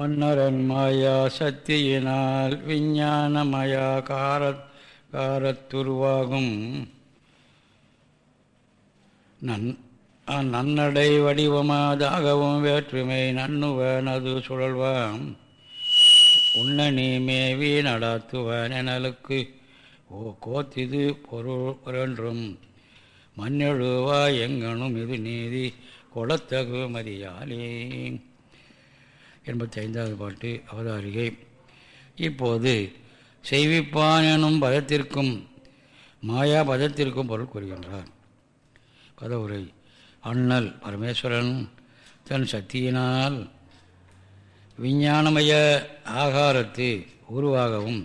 அன்னரன் மாயா சக்தியினால் விஞ்ஞானமயா காரத் காரத்துருவாகும். நன் நன்னடை வடிவமாதாகவும் வேற்றுமை நன்னுவன் அது சுழல்வான் உன்னணி மேவி நடாத்துவன் எனலுக்கு ஓ கோத்திது பொருள் என்றும் மண்ணெழுவா எங்கனும் இது நீதி கொடத்தகு மதியாலே. எண்பத்தி ஐந்தாவது பாட்டு அவதாரிகை. இப்போது செய்விப்பான் எனும் பதத்திற்கும் மாயா பதத்திற்கும் பொருள் கூறுகின்றார். பதவுரை அண்ணல் பரமேஸ்வரன் தன் சக்தியினால் விஞ்ஞானமய ஆகாரத்து உருவாகவும்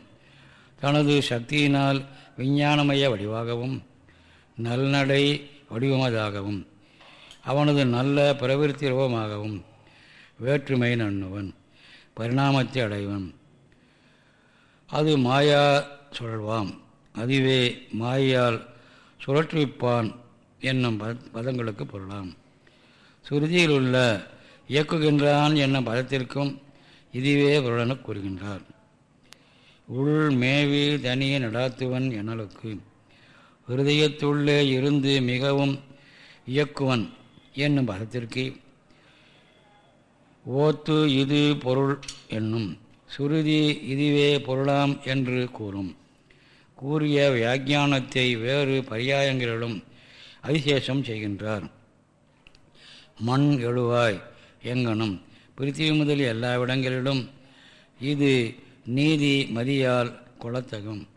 தனது சக்தியினால் விஞ்ஞானமய வடிவாகவும் நல்நடை வடிவமதாகவும் அவனது நல்ல பிரவிற்த்தி ரூபமாகவும் வேற்றுமை அண்ணுவன் பரிணாமத்தை அடைவன். அது மாயா சுழல்வாம். அதுவே மாயால் சுழற்றுவிப்பான் என்னும் பதங்களுக்கு பொருளாம். சுருதியில் உள்ள இயக்குகின்றான் என்னும் பதத்திற்கும் இதுவே பொருளென கூறுகின்றார். உள் மேவி தனிய நடாத்துவன் எனலுக்கு ஹிருதயத்துள்ளே இருந்து மிகவும் இயக்குவன் என்னும் பதத்திற்கு ஓத்து இது பொருள் என்னும். சுருதி இதுவே பொருளாம் என்று கூறும். கூறிய வியாக்கியானத்தை வேறு பரியாயங்களிலும் அதிசேஷம் செய்கின்றார். மண் எழுவாய் எங்கனும். பிரித்திவி முதல் எல்லா இடங்களிலும் இது நீதி மதியால் கொள்ளத்தகும்.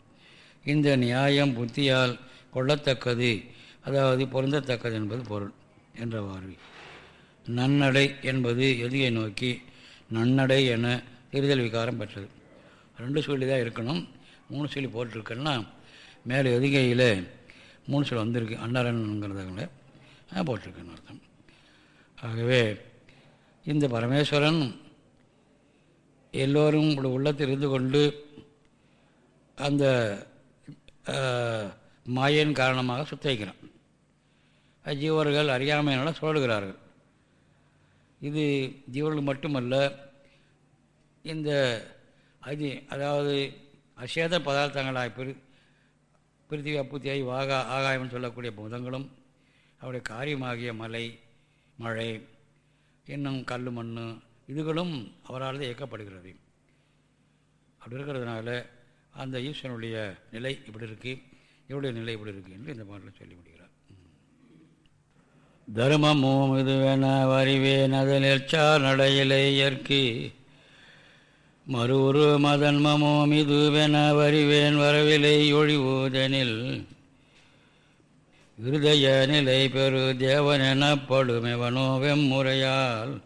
இந்த நியாயம் புத்தியால் கொள்ளத்தக்கது அதாவது பொருந்தத்தக்கது என்பது பொருள் என்றவாறு நன்னடை என்பது எதியை நோக்கி நன்னடை என தெரிதல் விகாரம் பெற்றது. ரெண்டு சொல்லி தான் இருக்கணும். மூணு சொல்லி போட்டிருக்கேன்னா மேலே எதுகையில் மூணு சொல்லி வந்திருக்கு. அன்னரன்ங்கிறதாங்கள போட்டிருக்கேன்னு அர்த்தம். ஆகவே இந்த பரமேஸ்வரன் எல்லோரும் உள்ளத்தில் இருந்து கொண்டு அந்த மாயின் காரணமாக சுத்த வைக்கிறான் ஜீவர்கள் அறியாமையினால் சொல்லுகிறார்கள் இது ஜீவர்கள் மட்டுமல்ல இந்த அதி அதாவது அசேத பதார்த்தங்களாக பிரி பிரித்திவி அப்புத்தியாய் வாகா ஆகாயம்னு சொல்லக்கூடிய புதங்களும் அவருடைய காரியமாகிய மலை மழை இன்னும் கல் மண் இதுகளும் அவரால் தான் இயக்கப்படுகிறது. அப்படி இருக்கிறதுனால அந்த ஈஸ்வரனுடைய நிலை இப்படி இருக்குது இவருடைய நிலை இப்படி இருக்குது என்று இந்த பாட்டில் சொல்லி முடியும் தர்மமும் இதுவென வரிவேன் அதனில் சார் நடையிலை இயற்கை. மறுவுரு மதன்மமும் இதுவென வரிவேன் வரவிலை ஒழிவுதனில். இருதய நிலை பெரு தேவன் எனப்படுமெவனோ வெம்முறையால்.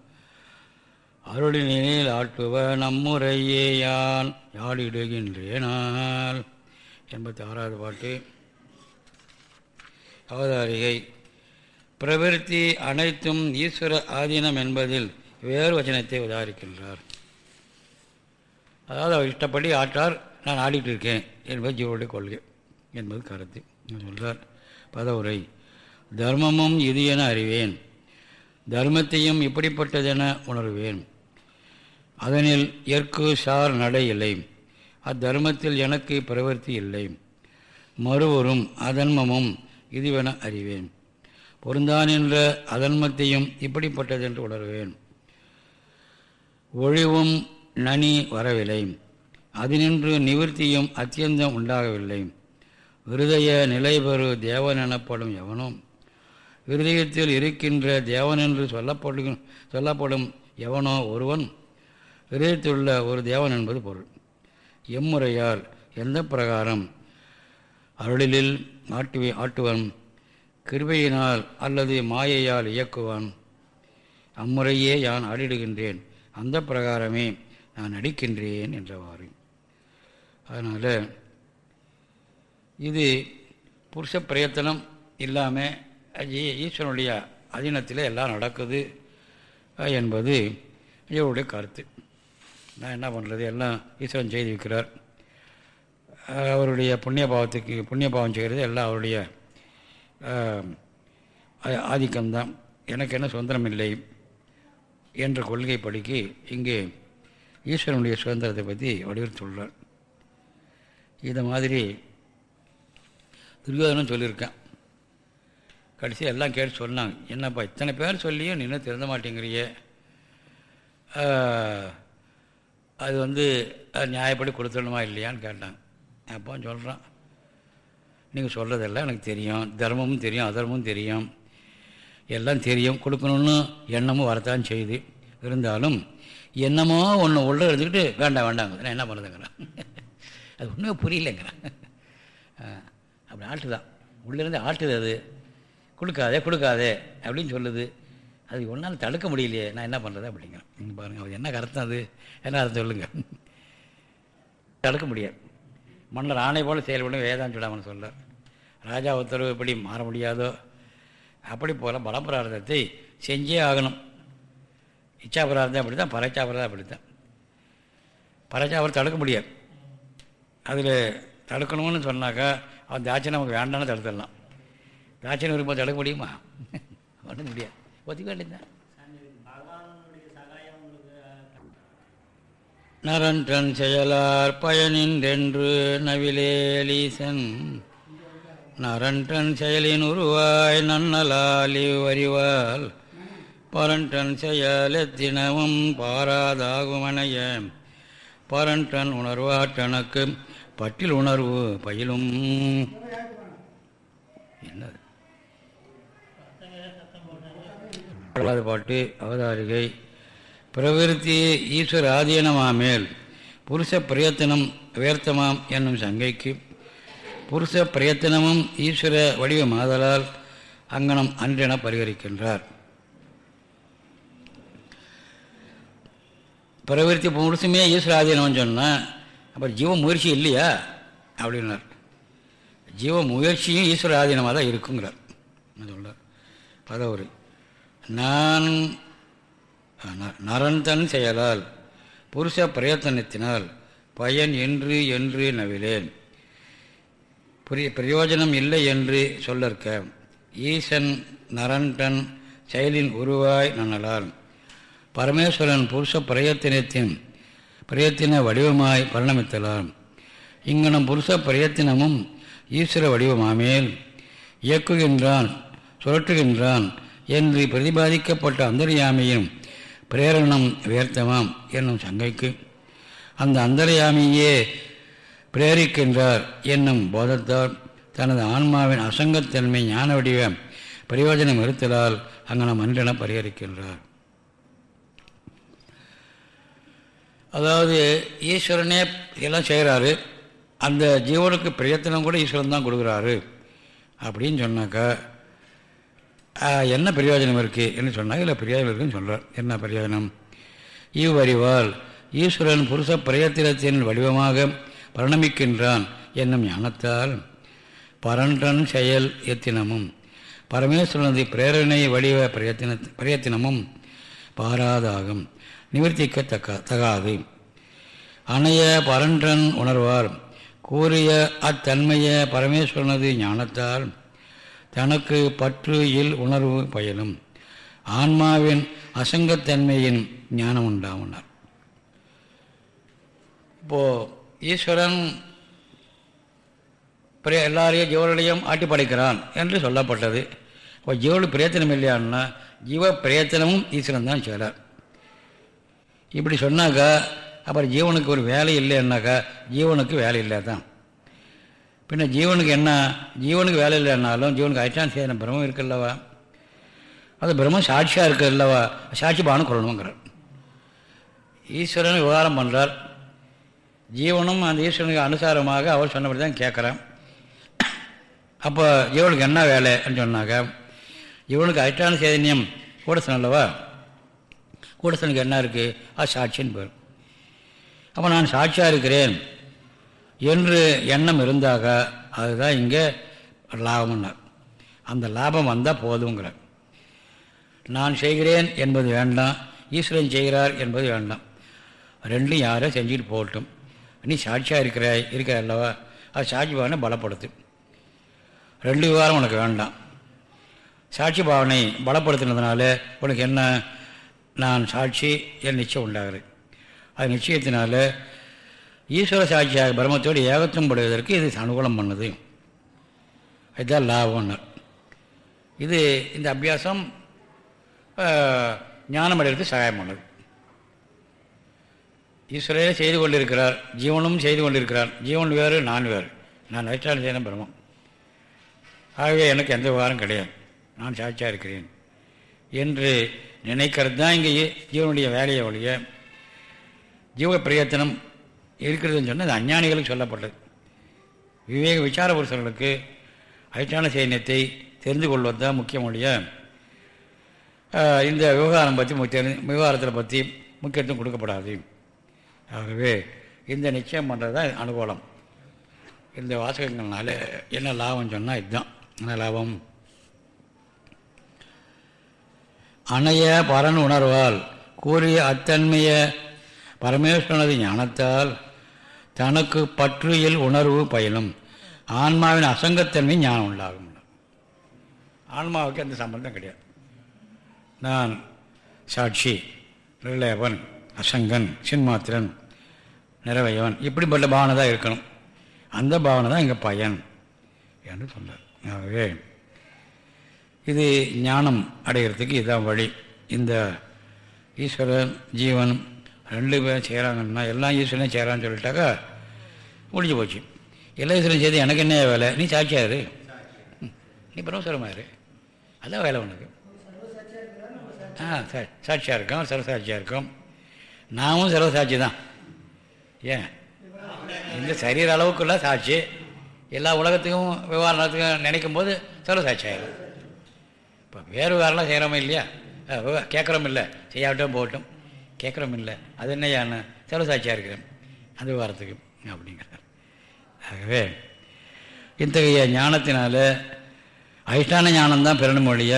அருளினில் ஆட்டுவ நம்முறையே யான் யாடிடுகின்றேனால் எண்பத்தி ஆறாவது பாட்டு. அவதாரிகை. பிரவிற்த்தி அனைத்தும் ஈஸ்வர ஆதீனம் என்பதில் வேறு வச்சனத்தை உதாரிக்கின்றார். அதாவது அவர் இஷ்டப்படி ஆற்றார் நான் ஆடிட்டு இருக்கேன் என்பது ஜீவனுடைய கொள்கை என்பது கருத்து. சொல்கிறார் பதவுரை தர்மமும் இது என அறிவேன். தர்மத்தையும் இப்படிப்பட்டதென உணர்வேன். அதனில் எற்கு சார் நடை இல்லை. அத்தர்மத்தில் எனக்கு பிரவர்த்தி இல்லை. மறுவரும் அதன்மமும் இதுவென அறிவேன். பொருந்தான் என்ற அதன்மத்தையும் இப்படிப்பட்டதென்று உணர்வேன். ஒழிவும் நனி வரவில்லை. அதனின்று நிவர்த்தியும் அத்தியந்தம் உண்டாகவில்லை. விருதய நிலைபெறு தேவன் எனப்படும் எவனும்? விருதயத்தில் இருக்கின்ற தேவன் என்று சொல்லப்படும் சொல்லப்படும் எவனோ ஒருவன்? விருதயத்திலுள்ள ஒரு தேவன் என்பது பொருள். எம்முறையால் எந்த பிரகாரம்? அருளிலில் ஆட்டுவி ஆட்டுவன் கிருபையினால் அல்லது மாயையால் இயக்குவான். அம்முறையே யான் ஆடிடுகின்றேன். அந்த பிரகாரமே நான் நடிக்கின்றேன் என்றவாறு. அதனால் இது புருஷ பிரயத்தனம் இல்லாமல் ஈஸ்வரனுடைய அதீனத்தில் எல்லாம் நடக்குது என்பது இவருடைய கருத்து. நான் என்ன பண்ணுறது எல்லாம் ஈஸ்வரன் செய்து வைக்கிறார் அவருடைய புண்ணிய பாவத்துக்கு புண்ணிய பாவம் செய்கிறது எல்லாம் அவருடைய ஆதிக்கம்தான். எனக்கு என்ன சுதந்திரம் இல்லை என்ற கொள்கை படிக்கு இங்கே ஈஸ்வரனுடைய சுதந்திரத்தை பற்றி வலியுறுத்தியுள்ளார் இதை மாதிரி துரியோதனம் சொல்லியிருக்கேன். கடைசி எல்லாம் கேட்டு சொன்னாங்க. என்னப்பா இத்தனை பேர் சொல்லியும் நின்று திறந்த மாட்டேங்கிறிய. அது வந்து அது நியாயப்படி கொடுத்துடணுமா இல்லையான்னு கேட்டாங்க அப்போ சொல்கிறான் நீங்கள் சொல்கிறதெல்லாம் எனக்கு தெரியும். தர்மமும் தெரியும் அதர்மமும் தெரியும். எல்லாம் தெரியும். கொடுக்கணும்னு எண்ணமும் வரத்தான் செய்யுது. இருந்தாலும் என்னமோ ஒன்று உள்ள இருந்துக்கிட்டு வேண்டாம் வேண்டாங்க நான் என்ன பண்ணுறதுங்கிறேன் அது ஒன்றுமே புரியலைங்கிறேன். அப்படி ஆட்டு தான். உள்ளேருந்து ஆட்டுது அது. கொடுக்காதே கொடுக்காதே அப்படின்னு சொல்லுது. அது ஒன்றால் தடுக்க முடியலையே நான் என்ன பண்ணுறது அப்படிங்கிறேன். நீங்கள் பாருங்கள் அது என்ன கருத்தம் அது? என்ன அர்த்தம் சொல்லுங்கள் தடுக்க முடியாது. மன்னர் ஆணை போல் செயல்படும் வேதான் சுடாமன் சொல்ல ராஜா உத்தரவு எப்படி மாற முடியாதோ அப்படி போல் பலப்பிரார்த்தத்தை செஞ்சே ஆகணும். இச்சாபிரார்த்தம் அப்படி தான் பறைச்சாபிராதம் அப்படி தான் பறைச்சாபிரம் தடுக்க முடியாது. அதில் தடுக்கணும்னு சொன்னாக்கா அவன் தாட்சியம் நமக்கு வேண்டாம்னு தடுத்துடலாம். தாட்சியம் விரும்ப தடுக்க முடியுமா? ஒன்றும் முடியாது. ஒத்துக்க வேண்டியதுதான். நரன்றன் செயலார் பயனின்றென்று நவிலேலீசன். நரன்றன் செயலின் உருவாய் நன்னலாலி வரிவால் பரன்றன் செயலத்தினமும் பாராதாகுமனைய. பரன்றன் உணர்வாற்றனுக்கு பட்டில் உணர்வு பயிலும். என்னது? பாட்டு அவதாரிகை பிரவிற்த்தி ஈஸ்வர ஆதீனமாமேல் புருஷ பிரயத்தனம் உயர்த்தமாம் என்னும் சங்கைக்கு. புருஷ பிரயத்தனமும் ஈஸ்வர வடிவமாதலால் அங்கனம் அன்றென பரிகரிக்கின்றார். பிரவிற்த்தி புருஷமே ஈஸ்வர ஆதீனம்னு சொன்னால் அப்புறம் ஜீவ முயற்சி இல்லையா? அப்படின்னார். ஜீவ முயற்சியும் ஈஸ்வர ஆதீனமாக தான் இருக்குங்கிறார் சொல்கிறார் பதவுரை. நான் நரந்தன் செயலால் புருஷ பிரயத்தனத்தினால் பயன் என்று என்று நவிலேன். புரிய பிரயோஜனம் இல்லை என்று சொல்லற்க ஈசன் நரண்டன் செயலின் உருவாய் நன்னலால் பரமேஸ்வரன் புருஷ பிரயத்தினத்தின் பிரயத்தின வடிவமாய் பரிணமித்தலாம் இங்கனம் புருஷ பிரயத்தினமும் ஈஸ்வர வடிவமாமேல் இயக்குகின்றான் சுழற்றுகின்றான் என்று பிரதிபாதிக்கப்பட்ட அந்தரியாமையும் பிரேரணம் வியர்த்தமாம் என்னும் சங்கைக்கு அந்த அந்தரையாமியே பிரேரிக்கின்றார் என்னும் போதத்தால் தனது ஆன்மாவின் அசங்கத்தன்மை ஞான வடிவ பிரயோஜனம் இருத்தலால் அங்கனம் அன்றென பரிகரிக்கின்றார். அதாவது ஈஸ்வரனே எல்லாம் செய்கிறாரு. அந்த ஜீவனுக்கு பிரயத்தனம் கூட ஈஸ்வரன் தான் கொடுக்குறாரு. அப்படின்னு சொன்னாக்கா என்ன பிரயோஜனம் இருக்குது என்று சொன்னாங்க இல்லை பிரயோஜனம் இருக்குன்னு சொல்கிறார் என்ன பிரயோஜனம்? இவ்வறிவால் ஈஸ்வரன் புருஷ பிரயத்தினத்தின் வடிவமாக பரிணமிக்கின்றான் என்னும் ஞானத்தால் பரன்றன் செயல் எத்தினமும் பரமேஸ்வரனது பிரேரணை வடிவ பிரயத்தின பிரயத்தினமும் பாராதாகும் நிவர்த்திக்கத்தக்க தகாது. அணைய பரன்றன் உணர்வார் கூறிய அத்தன்மைய பரமேஸ்வரனது ஞானத்தால் தனக்கு பற்று இல் உணர்வு பயனும். ஆன்மாவின் அசங்கத்தன்மையின் ஞானம் உண்டாமனார் இப்போது ஈஸ்வரன் எல்லாரையும் ஜீவர்களையும் ஆட்டி படைக்கிறான் என்று சொல்லப்பட்டது. இப்போ ஜீவனுக்கு பிரயத்தனம் இல்லையான்னா ஜீவ பிரயத்தனமும் ஈஸ்வரன் தான் செய்கிறார். இப்படி சொன்னாக்கா அப்புறம் ஜீவனுக்கு ஒரு வேலை இல்லைன்னாக்கா ஜீவனுக்கு வேலை இல்லை தான் பின்ன ஜீவனுக்கு என்ன ஜீவனுக்கு வேலை இல்லைன்னாலும் ஜீவனுக்கு அதிஷ்டான சேதன பிரம்மம் இருக்குல்லவா அது பிரம்மம் சாட்சியாக இருக்கு இல்லவா சாட்சி பானம் கொள்ளணுங்கிறார் ஈஸ்வரன் விவகாரம் பண்ணுறார் ஜீவனும் அந்த ஈஸ்வரனுக்கு அனுசாரமாக அவர் சொன்னபடி தான் கேட்குறான். அப்போ ஜீவனுக்கு என்ன வேலைன்னு சொன்னாக்க ஜீவனுக்கு அதிஷ்டான சேதனியம் கூடசன் அல்லவா? கூடசனுக்கு என்ன இருக்குது அது சாட்சின்னு பேர். அப்போ நான் சாட்சியாக இருக்கிறேன். என்று எண்ணம் இருந்தாக அதுதான் இங்கே லாபம்னார். அந்த லாபம் வந்தால் போதுங்கிறார். நான் செய்கிறேன் என்பது வேண்டாம் ஈஸ்வரன் செய்கிறார் என்பது வேண்டாம். ரெண்டும் யாரோ செஞ்சுட்டு போகட்டும். நீ சாட்சியாக இருக்கிறாய் இருக்கிற அல்லவா? அது சாட்சி பாவனை பலப்படுத்து. ரெண்டு விவகாரம் உனக்கு வேண்டாம். சாட்சி பாவனை பலப்படுத்தினதுனால உனக்கு என்ன? நான் சாட்சி என் நிச்சயம் உண்டாகிறது. அது நிச்சயத்தினால ஈஸ்வர சாட்சியாக பிரம்மத்தோடு ஏகத்துவம் படுவதற்கு இது அனுகூலம் பண்ணுது. இதுதான் லாபம்னர் இது இந்த அபியாசம் ஞானம் அடைகிறதுக்கு சகாயம் பண்ணுது. ஈஸ்வரே செய்து கொண்டிருக்கிறார் ஜீவனும் செய்து கொண்டிருக்கிறார். ஜீவன் வேறு நான் வேறு. நான் வைச்சாலும் செய்யணும் பிரம்மம். ஆகவே எனக்கு எந்த விவகாரம் கிடையாது. நான் சாட்சியாக இருக்கிறேன் என்று நினைக்கிறது தான் இங்கே ஜீவனுடைய வேலையை ஒழிய ஜீவ பிரயத்தனம் இருக்கிறதுன்னு சொன்னால் அது அஞ்ஞானிகளுக்கு சொல்லப்பட்டது. விவேக விசார புருஷர்களுக்கு அதிஷ்டான சைன்யத்தை தெரிந்து கொள்வது தான் முக்கியம் ஒழிய இந்த விவகாரம் பற்றி முக்கிய விவகாரத்தில் பற்றி முக்கியத்துவம் கொடுக்கப்படாது. ஆகவே இந்த நிச்சயம் பண்ணுறது தான் அனுகூலம். இந்த வாசகங்கள்னால என்ன லாபம் சொன்னால் இதுதான். என்ன லாபம்? அணைய பரன் உணர்வால் கூறிய அத்தன்மைய பரமேஸ்வரனது ஞானத்தால் தனக்கு பற்றுயில் உணர்வு பயிலும். ஆன்மாவின் அசங்கத்தன்மை ஞானம் உண்டாகும். ஆன்மாவுக்கு அந்த சம்பந்தம் கிடையாது. நான் சாட்சி ரிலேவன் அசங்கன் சின்மாத்திரன் நிறைவையவன் இப்படிப்பட்ட பாவனை தான் இருக்கணும். அந்த பாவனை தான் எங்கள் பயன் என்று சொன்னார். ஆகவே இது ஞானம் அடைகிறதுக்கு இதுதான் வழி. இந்த ஈஸ்வரன் ஜீவன் ரெண்டு பேரும் செய்கிறாங்கன்னா எல்லாம் ஈஸ்வரனையும் செய்கிறான்னு சொல்லிட்டாக்கா முடிஞ்சு போச்சு. எல்லா ஈஸ்வரன் செய்து எனக்கு என்ன வேலை? நீ சாட்சியாரு நீ பிரம்மஸ்வரமாரு அதான் வேலை உனக்கு. ஆ சாட்சியாக இருக்கோம் சர்வசாட்சியாக இருக்கோம். நாமும் சர்வசாட்சி தான். ஏன்? இந்த சரீர அளவுக்குள்ள சாட்சி. எல்லா உலகத்துக்கும் விவகாரத்துக்கும் நினைக்கும் போது சர்வசாட்சி ஆயிடும் இப்போ வேறு விவகாரம்லாம் செய்கிறோமே இல்லையா? கேட்குறோம் இல்லை. செய்யாட்டும் போகட்டும். கேட்குறோம் இல்லை அது என்னையான யானை சர்வசாட்சியாக இருக்கிறேன் அந்த வாரத்துக்கு அப்படிங்கிறார். ஆகவே இத்தகைய ஞானத்தினால அதிஷ்டான ஞானம்தான் பெறணும் மொழிய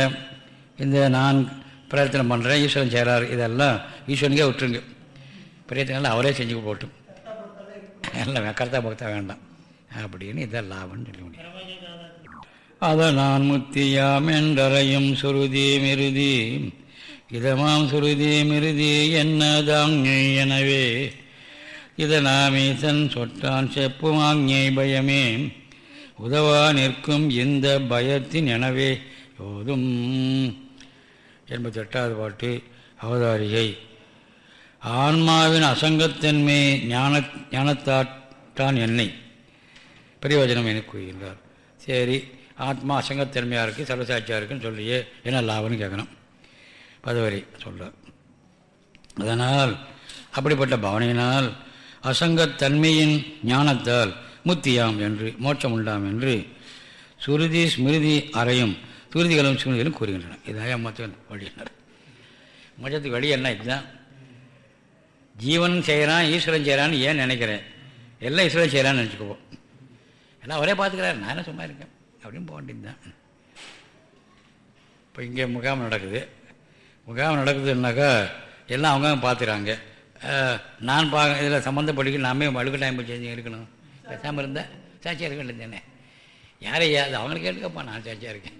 இந்த நான் பிரயத்தனம் பண்ணுறேன் ஈஸ்வரன் செய்கிறார் இதெல்லாம் ஈஸ்வரனுக்கே விட்டுருங்க. பிரயத்தனம் அவரே செஞ்சு போட்டும். எல்லாம் கர்த்தா பக்தா வேண்டாம். அப்படின்னு இதான் லாபம்னு சொல்லி முடியும் அதை நான் முத்தியாம் என்றறையும் சுருதி மிருதி. இதமாம் சுருதி மிருதி என்னதாம் எனவே. இதனாமீசன் சொட்டான் செப்புமாஞை பயமே. உதவா நிற்கும் இந்த பயத்தின் எனவே போதும். எண்பத்தி எட்டாவது பாட்டு அவதாரிகை. ஆன்மாவின் அசங்கத்தன்மை ஞான ஞானத்தாட்டான் என்னை. பிரயோஜனம் என கூறுகின்றார். சரி ஆத்மா அசங்கத்தன்மையாக இருக்குது சர்வசாட்சியாக இருக்குன்னு சொல்லியே என்ன லாபம்னு கேட்கணும். பதவரி சொல்கிறார் அதனால் அப்படிப்பட்ட பவனையினால் அசங்கத்தன்மையின் ஞானத்தால் முத்தியாம் என்று மோட்சம் உண்டாம் என்று சுருதி ஸ்மிருதி அறையும் துருதிகளும் ஸ்மிருதிகளும் கூறுகின்றன. இதாக மொத்தம் வழியினர் மோட்சத்துக்கு வழி என்ன இதுதான்? ஜீவன் செய்கிறான் ஈஸ்வரன் செய்கிறான்னு ஏன் நினைக்கிறேன்? எல்லாம் ஈஸ்வரன் செய்கிறான்னு நினச்சிக்குவோம். எல்லாம் அவரே பார்த்துக்கிறாரு நான் என்ன சும்மா இருக்கேன். அப்படின்னு போக வேண்டியது தான் இப்போ இங்கே முகாம் நடக்குது. முகாம் நடக்குதுன்னாக்கா எல்லாம் அவங்க பார்த்துறாங்க நான் பா இதில் சம்மந்தப்படுக்க நாமே அழுக்க டைம் செஞ்சு இருக்கணும். பேசாமல் இருந்தால் சாட்சியாக இருக்க தானே யாரையா அது அவங்களுக்கு கேட்டுக்கப்பா நான் சாட்சியாக இருக்கேன்.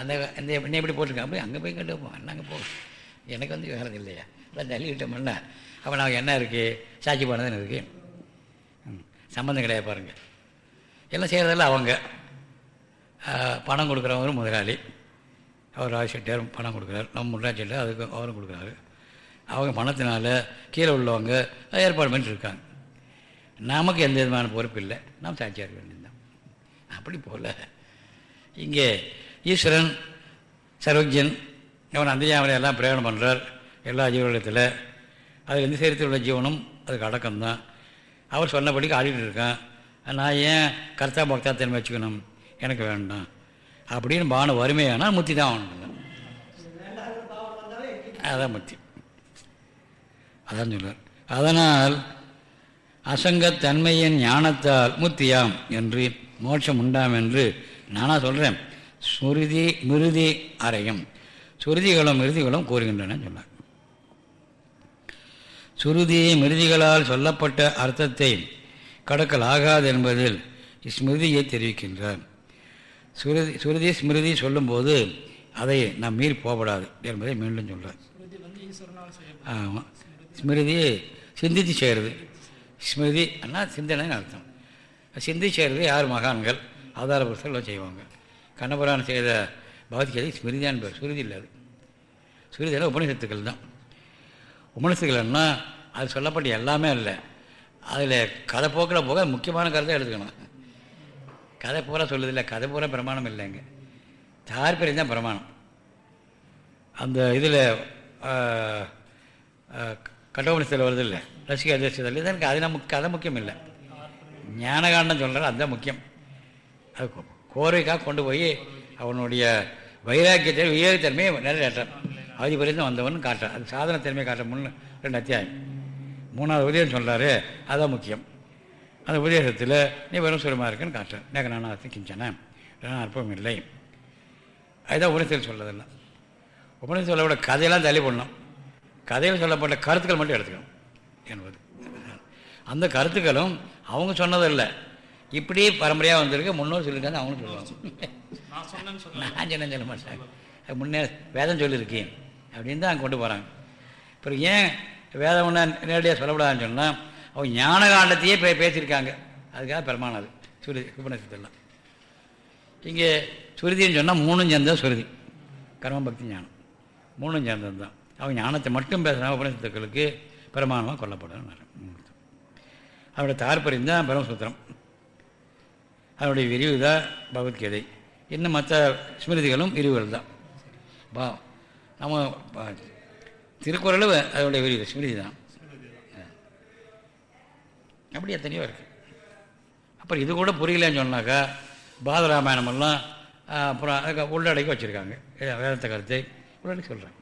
அந்த இந்த என்ன எப்படி போட்டிருக்கேன் அப்படி அங்கே போய் கேட்டுப்போம் நாங்கள் போ. எனக்கு வந்து வேலை இல்லையா? இல்லை தள்ளிக்கிட்டோம்னா அப்போ நான் என்ன இருக்குது சாட்சி பண்ணதுன்னு இருக்குது சம்மந்தம் கிடையாது பாருங்கள் எல்லாம் செய்கிறதெல்லாம் அவங்க. பணம் கொடுக்குறவங்க முதலாளி. அவர் ஆசிரியர் பணம் கொடுக்குறாரு. நம்ம முன்னாட்சியில் அதுக்கு அவரும் கொடுக்குறாரு. அவங்க பணத்தினால கீழே உள்ளவங்க ஏற்பாடு பண்ணிட்டு இருக்காங்க. நமக்கு எந்த விதமான பொறுப்பு இல்லை. நாம் சாட்சியாக இருக்க வேண்டியதுதான். அப்படி போகல இங்கே ஈஸ்வரன் சர்வஜன் அவன் அந்தியாமலை எல்லாம் பிரயாணம் பண்ணுறார் எல்லா ஜீவனத்தில் அது எந்த சேர்த்து உள்ள ஜீவனும் அதுக்கு அடக்கம்தான். அவர் சொன்னபடிக்கு ஆடிட்டு இருக்கான். நான் ஏன் கர்த்தா பக்தா தன்மை வச்சுக்கணும்? எனக்கு வேண்டாம். அப்படின்னு பான வறுமையானால் முத்தி தான் ஆகணும் அதான் முத்தி. அதான் சொல்வார் அதனால் அசங்கத்தன்மையின் ஞானத்தால் முத்தியாம் என்று மோட்சம் உண்டாம் என்று நானாக சொல்கிறேன் ஸ்மிருதி மிருதி அறையும். சுருதிகளும் மிருதிகளும் கூறுகின்றன சொன்னார். சுருதி மிருதிகளால் சொல்லப்பட்ட அர்த்தத்தை கடக்கல் ஆகாது என்பதில் ஸ்மிருதியை தெரிவிக்கின்றார். சுருதி சுருதி ஸ்மிருதி சொல்லும்போது அதை நாம் மீறி போகப்படாது என்பதை மீண்டும் சொல்கிறேன் ஆமாம் ஸ்மிருதி சிந்தித்து செய்கிறது ஸ்மிருதி அண்ணா சிந்தனைன்னு அர்த்தம் சிந்தித்து செய்கிறது யார் மகான்கள்? ஆதார புருஷர்கள் செய்வாங்க. கண்ணபுராணம் செய்த பகவத்கீதை ஸ்மிருதியான் பேர். சுருதி இல்லை அது. சுருதியில் உபனிஷத்துக்கள் தான். உபனிஷத்துக்கள்னா அது சொல்லப்பட்ட எல்லாமே இல்லை. அதில் கதை போக்கில் போக முக்கியமான கருத்தை எடுத்துக்கணும். கதை பூரா சொல்லுதில்லை கதை பூரா பிரமாணம் இல்லைங்க. தார்பரியம் தான் பிரமாணம். அந்த இதில் கட்டோபனிஷத்தில் வருது இல்லை ரசிக அதிர்ஷ்டத்தில் எனக்கு அது நமக்கு கதை முக்கியம் இல்லை. ஞானகாண்டம் சொல்கிறார் அதுதான் முக்கியம். அது கோரிக்காக கொண்டு போய் அவனுடைய வைராக்கியத்தை விவேகத்தன்மையை நிறைவேற்றான். ஆதிபரியம் வந்தவன் காட்டுறான். அது சாதனத்தன்மையை காட்ட முன்னு ரெண்டு அத்தியாயம். மூணாவது உதயம் சொல்கிறாரு அதுதான் முக்கியம். அந்த உபதேசத்தில் நீ வெறும் சுரமாக இருக்குன்னு காட்டுறேன். நேக்க நான் அர்த்தம் கிஞ்சன அற்பம் இல்லை. அதுதான் உபநிஷத்தில் சொல்லதெல்லாம். உபநிஷத்தில் சொல்லப்பட கதையெல்லாம் தள்ளி பண்ணணும் கதையில் சொல்லப்பட்ட கருத்துக்கள் மட்டும் எடுத்துக்கணும் என்பது. அந்த கருத்துக்களும் அவங்க சொன்னதில்லை. இப்படி பரம்பரையாக வந்திருக்கு. முன்னோர் சொல்லியிருக்காங்க அவங்களும் சொல்லுவாங்க. நான் சொன்னேன் சொல்ல மாட்டேன். முன்னே வேதம் சொல்லியிருக்கேன். அப்படின்னு தான் அங்கே கொண்டு போகிறாங்க அப்புறம் ஏன் வேதம் ஒன்று நேரடியாக சொல்லப்படாதுன்னு சொன்னால் அவங்க ஞான காண்டத்தையே பே பேசியிருக்காங்க. அதுக்காக பெருமானது சுருதி உபநிஷத்துலாம் இங்கே சுருதின்னு சொன்னால் மூணும் சேர்ந்தது சுருதி. கர்மபக்தி ஞானம். மூணும் சேர்ந்தது தான் அவங்க ஞானத்தை மட்டும் பேசுகிறாங்க உபநிஷத்துக்களுக்கு பிரமாணமாக கொல்லப்படும் அவருடைய தாற்பரியம் தான் பிரம்மசூத்திரம். அதனுடைய விரிவு தான் பகவத்கீதை. இன்னும் மற்ற ஸ்மிருதிகளும் விரிவுகள் தான். பா நம்ம திருக்குறளும் அதனுடைய விரிவு ஸ்மிருதி தான். அப்படி எத்தனையோ இருக்குது அப்புறம் இது கூட புரியலன்னு சொன்னாக்கா பாதராமாயணமெல்லாம் அப்புறம் அதுக்கு உள்ளடக்கி வச்சுருக்காங்க. வேதத்தை கருத்தை உள்ளடக்கி சொல்கிறாங்க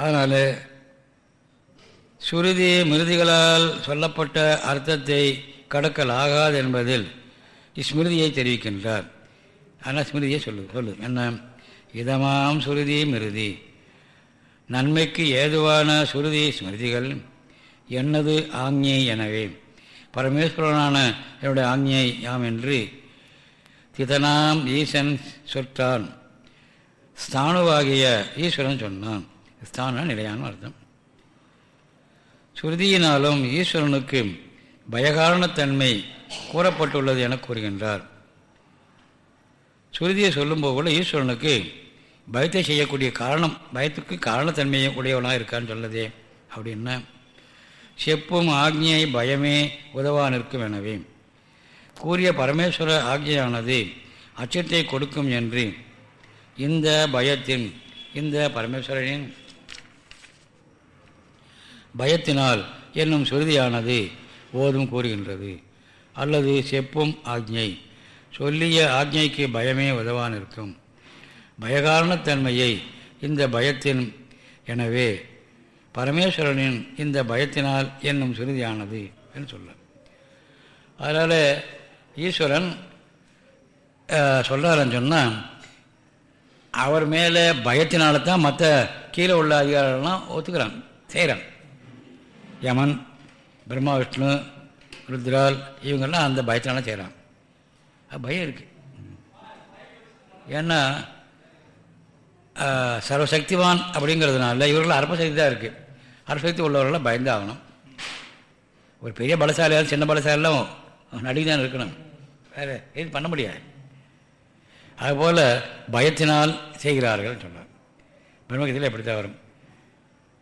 அதனால் சுருதி மிருதிகளால் சொல்லப்பட்ட அர்த்தத்தை கடக்கல் ஆகாது என்பதில் ஸ்மிருதியை தெரிவிக்கின்றார். ஆனால் ஸ்மிருதியை சொல்லு சொல்லு என்ன? இதமாம் சுருதி மிருதி. நன்மைக்கு ஏதுவான சுருதி ஸ்மிருதிகள் என்னது ஆக்ஞை எனவே. பரமேஸ்வரனான என்னுடைய ஆக்ஞை யாம் என்று திதனாம் ஈசன் சொற்றான். ஸ்தானுவாகிய ஈஸ்வரன் சொன்னான். ஸ்தான நிலையான அர்த்தம். சுருதியினாலும் ஈஸ்வரனுக்கு பயகாரணத்தன்மை கூறப்பட்டுள்ளது என கூறுகின்றார். சுருதியை சொல்லும்போது கூட ஈஸ்வரனுக்கு பயத்தை செய்யக்கூடிய காரணம் பயத்துக்கு காரணத்தன்மையை உடையவனாக இருக்கான்னு சொல்லதே அப்படின்னா செப்பும் ஆக்ஞை பயமே உதவா நிற்கும் எனவே கூறிய பரமேஸ்வர ஆக்ஞையானது அச்சத்தை கொடுக்கும் என்று இந்த பயத்தின் இந்த பரமேஸ்வரனின் பயத்தினால் என்னும் சுருதியானது ஓதும் கூறுகின்றது. அல்லது செப்பும் ஆக்ஞை சொல்லிய ஆக்ஞைக்கு பயமே உதவான் இருக்கும். பயகாரணத்தன்மையை இந்த பயத்தின் எனவே பரமேஸ்வரனின் இந்த பயத்தினால் என்னும் சுருதியானது என்று சொல்ல. அதனால் ஈஸ்வரன் சொல்கிறாருன்னு சொன்னால் அவர் மேலே பயத்தினால தான் மற்ற கீழே உள்ள அதிகாரிகள்லாம் ஒத்துக்கிறான் செய்கிறான். யமன் பிரம்மா விஷ்ணு ருத்ரால் இவங்கெல்லாம் அந்த பயத்தினால செய்கிறான். பயம் இருக்குது ஏன்னா சர்வசக்திவான் அப்படிங்கிறதுனால இவர்கள் அற்பசக்தி தான் இருக்குது அற்பசக்தி உள்ளவர்களாம் பயந்தாகணும். ஒரு பெரிய பலசாலியால் சின்ன பலசாலிலாம் நடுங்கி தான் இருக்கணும். வேறு எதுவும் பண்ண முடியாது. அதுபோல் பயத்தினால் செய்கிறார்கள் சொன்னார். பிரம்மகத்தில் எப்படித்தான் வரும்.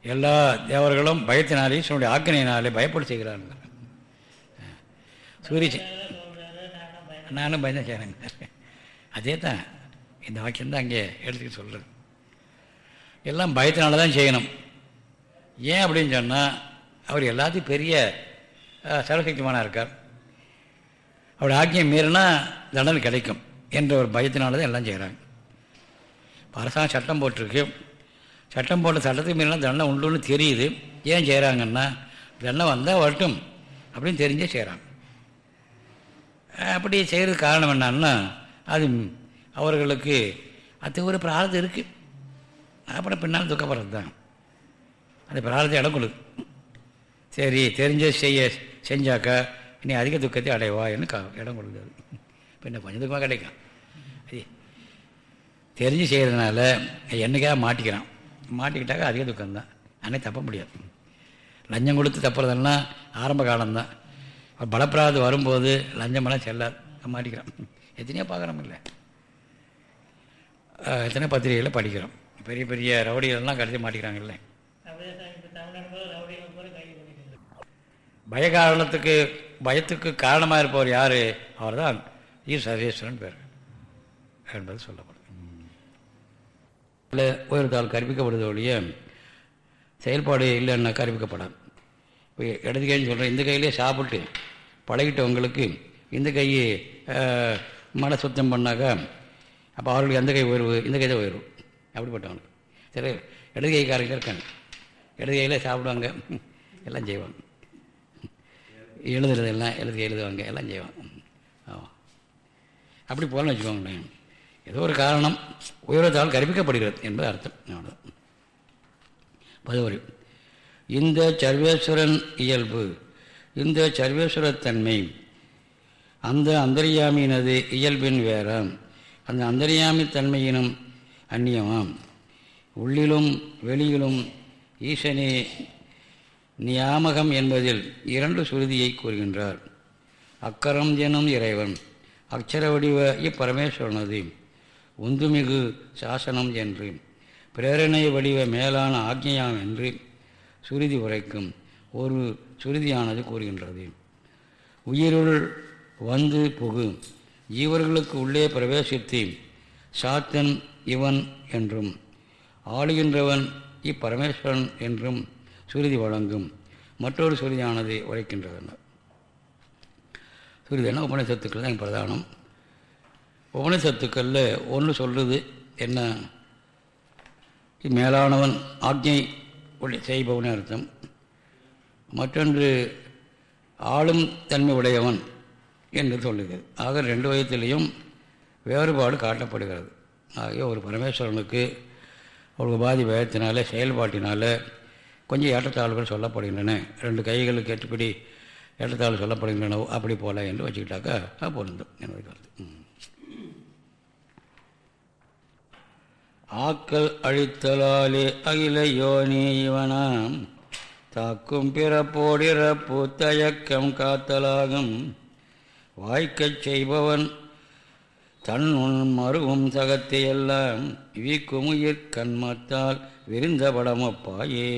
எல்லா தேவர்களும் பயத்தினாலே ஈஸ்வனுடைய ஆக்கினையினாலே பயப்பட்டு செய்கிறார்கள். சூரிய நானும் பயந்தான் செய்கிறேங்க அதே தான் இந்த வாக்கியம் தான் அங்கே எடுத்துக்கிட்டு சொல்கிறது எல்லாம் பயத்தினால தான் செய்யணும். ஏன் அப்படின்னு சொன்னால் அவர் எல்லாத்தையும் பெரிய சர்வசக்திமானாக இருக்கார். அவர் ஆக்கியம் மீறினா தண்டனை கிடைக்கும் என்ற ஒரு பயத்தினால தான் எல்லாம் செய்கிறாங்க அரசாங்கம் சட்டம் போட்டிருக்கு. சட்டம் போட்ட சட்டத்துக்கு மீறினா தண்டனை உண்டுன்னு தெரியுது. ஏன் செய்கிறாங்கன்னா தண்டனை வந்தால் வரட்டும் அப்படின்னு தெரிஞ்சே செய்கிறாங்க அப்படி செய்கிறதுக்கு காரணம் என்னன்னா அது அவர்களுக்கு அது ஒரு பிரார்த்தம் இருக்குது அப்புறம் பின்னால் துக்கப்படுறது தான். அந்த பிரார்த்தம் இடம் கொடுக்கு சரி தெரிஞ்ச செய்ய செஞ்சாக்கா நீ அதிக துக்கத்தை அடைவா என்று கா இடம் கொடுக்குது பின்ன கொஞ்சம் துக்கமாக கிடைக்கும். அது தெரிஞ்சு செய்கிறதுனால என்னைக்காக மாட்டிக்கிறான்? மாட்டிக்கிட்டாக்க அதிக துக்கம்தான் அன்னைக்கு தப்ப முடியாது. லஞ்சம் கொடுத்து தப்புறதெல்லாம் ஆரம்ப காலம்தான். பலப்பிராது வரும்போது லஞ்சமெல்லாம் செல்லாது. மாட்டிக்கிறான். எத்தனையோ பார்க்குறோம் இல்லை. எத்தனை பத்திரிகையில் படிக்கிறோம். பெரிய பெரிய ரவுடிகள்லாம் கடைசி மாட்டிக்கிறாங்கல்ல. பய காரணத்துக்கு பயத்துக்கு காரணமாக இருப்பவர் யார்? அவர் தான் ஈ. சர்வேஸ்வரன் பேர் என்பது சொல்லப்படும். உயர்த்தால் கற்பிக்கப்படுது ஒழிய செயல்பாடு இல்லைன்னா கற்பிக்கப்படாது. இப்போ இடது கைன்னு சொல்கிறேன் இந்த கையிலே சாப்பிட்டு பழகிட்டவங்களுக்கு இந்த கையை மன சுத்தம் பண்ணாக்கா அப்போ அவர்களுக்கு எந்த கை உயர்வு இந்த கை தான் உயர்வு. அப்படிப்பட்டவனுக்கு சரி இடது கைக்காரங்க இருக்காங்க. இடது கையில் சாப்பிடுவாங்க. எல்லாம் செய்வாங்க. எழுதுறது எல்லாம் எழுதி எழுதுவாங்க. எல்லாம் செய்வாங்க. ஆமாம் அப்படி போகலன்னு வச்சுக்கோங்களேன். ஏதோ ஒரு காரணம் உயரத்தால் கற்பிக்கப்படுகிறது என்பது அர்த்தம். அவ்வளோதான் பதவரி. இந்த சர்வேஸ்வரன் இயல்பு இந்த சர்வேஸ்வரத்தன்மை அந்த அந்தரியாமியினது இயல்பின் வேறாம். அந்த அந்தரியாமி தன்மையினும் அந்நியமாம். உள்ளிலும் வெளியிலும் ஈசனே நியாமகம் என்பதில் இரண்டு சுருதியை கூறுகின்றார். அக்கரம் எனும் இறைவன் அக்ஷர வடிவ இப்பரமேஸ்வரனது உந்துமிகு சாசனம் என்று பிரேரணை வடிவ மேலான ஆக்ஞையாம் என்று சுருதி உரைக்கும் ஒரு சுருதியானது கூறுகின்றது. உயிருள் வந்து புகு ஜீவர்களுக்கு உள்ளே பிரவேசித்து சாத்தன் இவன் என்றும் ஆளுகின்றவன் இப்பரமேஸ்வரன் என்றும் சுருதி வழங்கும் மற்றொரு சுருதியானது உரைக்கின்றன சுருதினா உபநிஷத்துக்கள் தான் பிரதானம். உபநிஷத்துக்களில் ஒன்று சொல்கிறது என்ன? மேலானவன் ஆக்ஞை செய்பவனே அர்த்தம். மற்றொன்று ஆளும் தன்மை உடையவன் என்று சொல்லுகிறது. ஆக ரெண்டு வயதிலையும் வேறுபாடு காட்டப்படுகிறது. ஆகிய ஒரு பரமேஸ்வரனுக்கு ஒரு உபாதி பயத்தினால செயல்பாட்டினால கொஞ்சம் ஏற்றத்தாழ்வுகள் சொல்லப்படுகின்றன. ரெண்டு கைகளுக்கு ஏற்றபடி ஏற்றத்தாழ்வு சொல்லப்படுகின்றன அப்படி போல என்று வச்சுக்கிட்டாக்கா பொருந்தும் என்னுடைய கருத்து. ஆக்கல் அழித்தலாலே அகில யோனி இவனாம் தாக்கும் பிறப்போடிற பூத்தயக்கம் காத்தலாகும். வாய்க்கச் செய்பவன் தன் மருவும் சகத்தையெல்லாம் வீக்குமுயிர் கண்மத்தால் விரிந்த படமப்பாயே.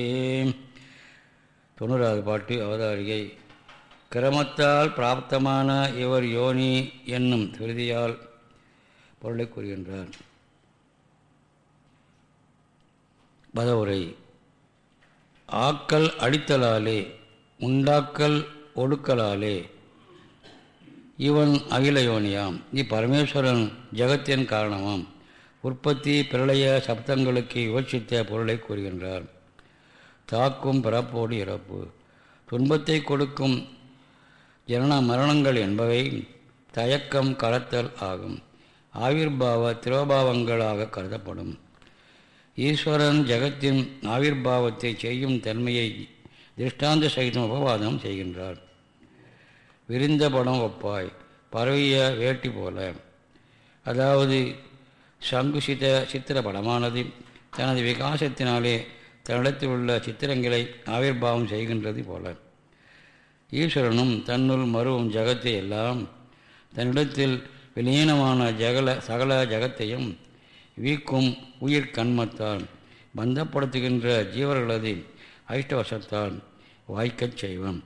தொண்ணூறாவது பாட்டு அவதாரிகை. கிரமத்தால் பிராப்தமான இவர் யோனி என்னும் விருதியால் பொருளை கூறுகின்றார். பதவுரை ஆக்கல் அடித்தலாலே உண்டாக்கல் ஒடுக்கலாலே இவன் அகிலயோனியாம் இப்பரமேஸ்வரன் ஜெகத்தின் காரணமாம். உற்பத்தி பிரளய சப்தங்களுக்கு யோசித்த பொருளை கூறுகின்றார். தாக்கும் பிறப்போடு இறப்பு. துன்பத்தை கொடுக்கும் ஜனன மரணங்கள் என்பவை தயக்கம் கலத்தல் ஆகும். ஆவிர்பாவ திரோபாவங்களாக கருதப்படும். ஈஸ்வரன் ஜெகத்தின் ஆவிர்பாவத்தை செய்யும் தன்மையை திருஷ்டாந்த சகிதம் உபவாதம் செய்கின்றார். விரிந்த படம் ஒப்பாய் பரவிய வேட்டி போல. அதாவது சங்குசித சித்திர படமானது தனது விகாசத்தினாலே தன்னிடத்தில் உள்ள சித்திரங்களை ஆவிர்வாவம் செய்கின்றது போல. ஈஸ்வரனும் தன்னுள் மருவும் ஜகத்தை எல்லாம் தன்னிடத்தில் விலீனமான ஜகல சகல ஜகத்தையும் வீக்கும் உயிர் கண்மத்தால் பந்தப்படுத்துகின்ற ஜீவர்களது ஐஷ்டவசத்தால் வாய்க்கச் செய்வன்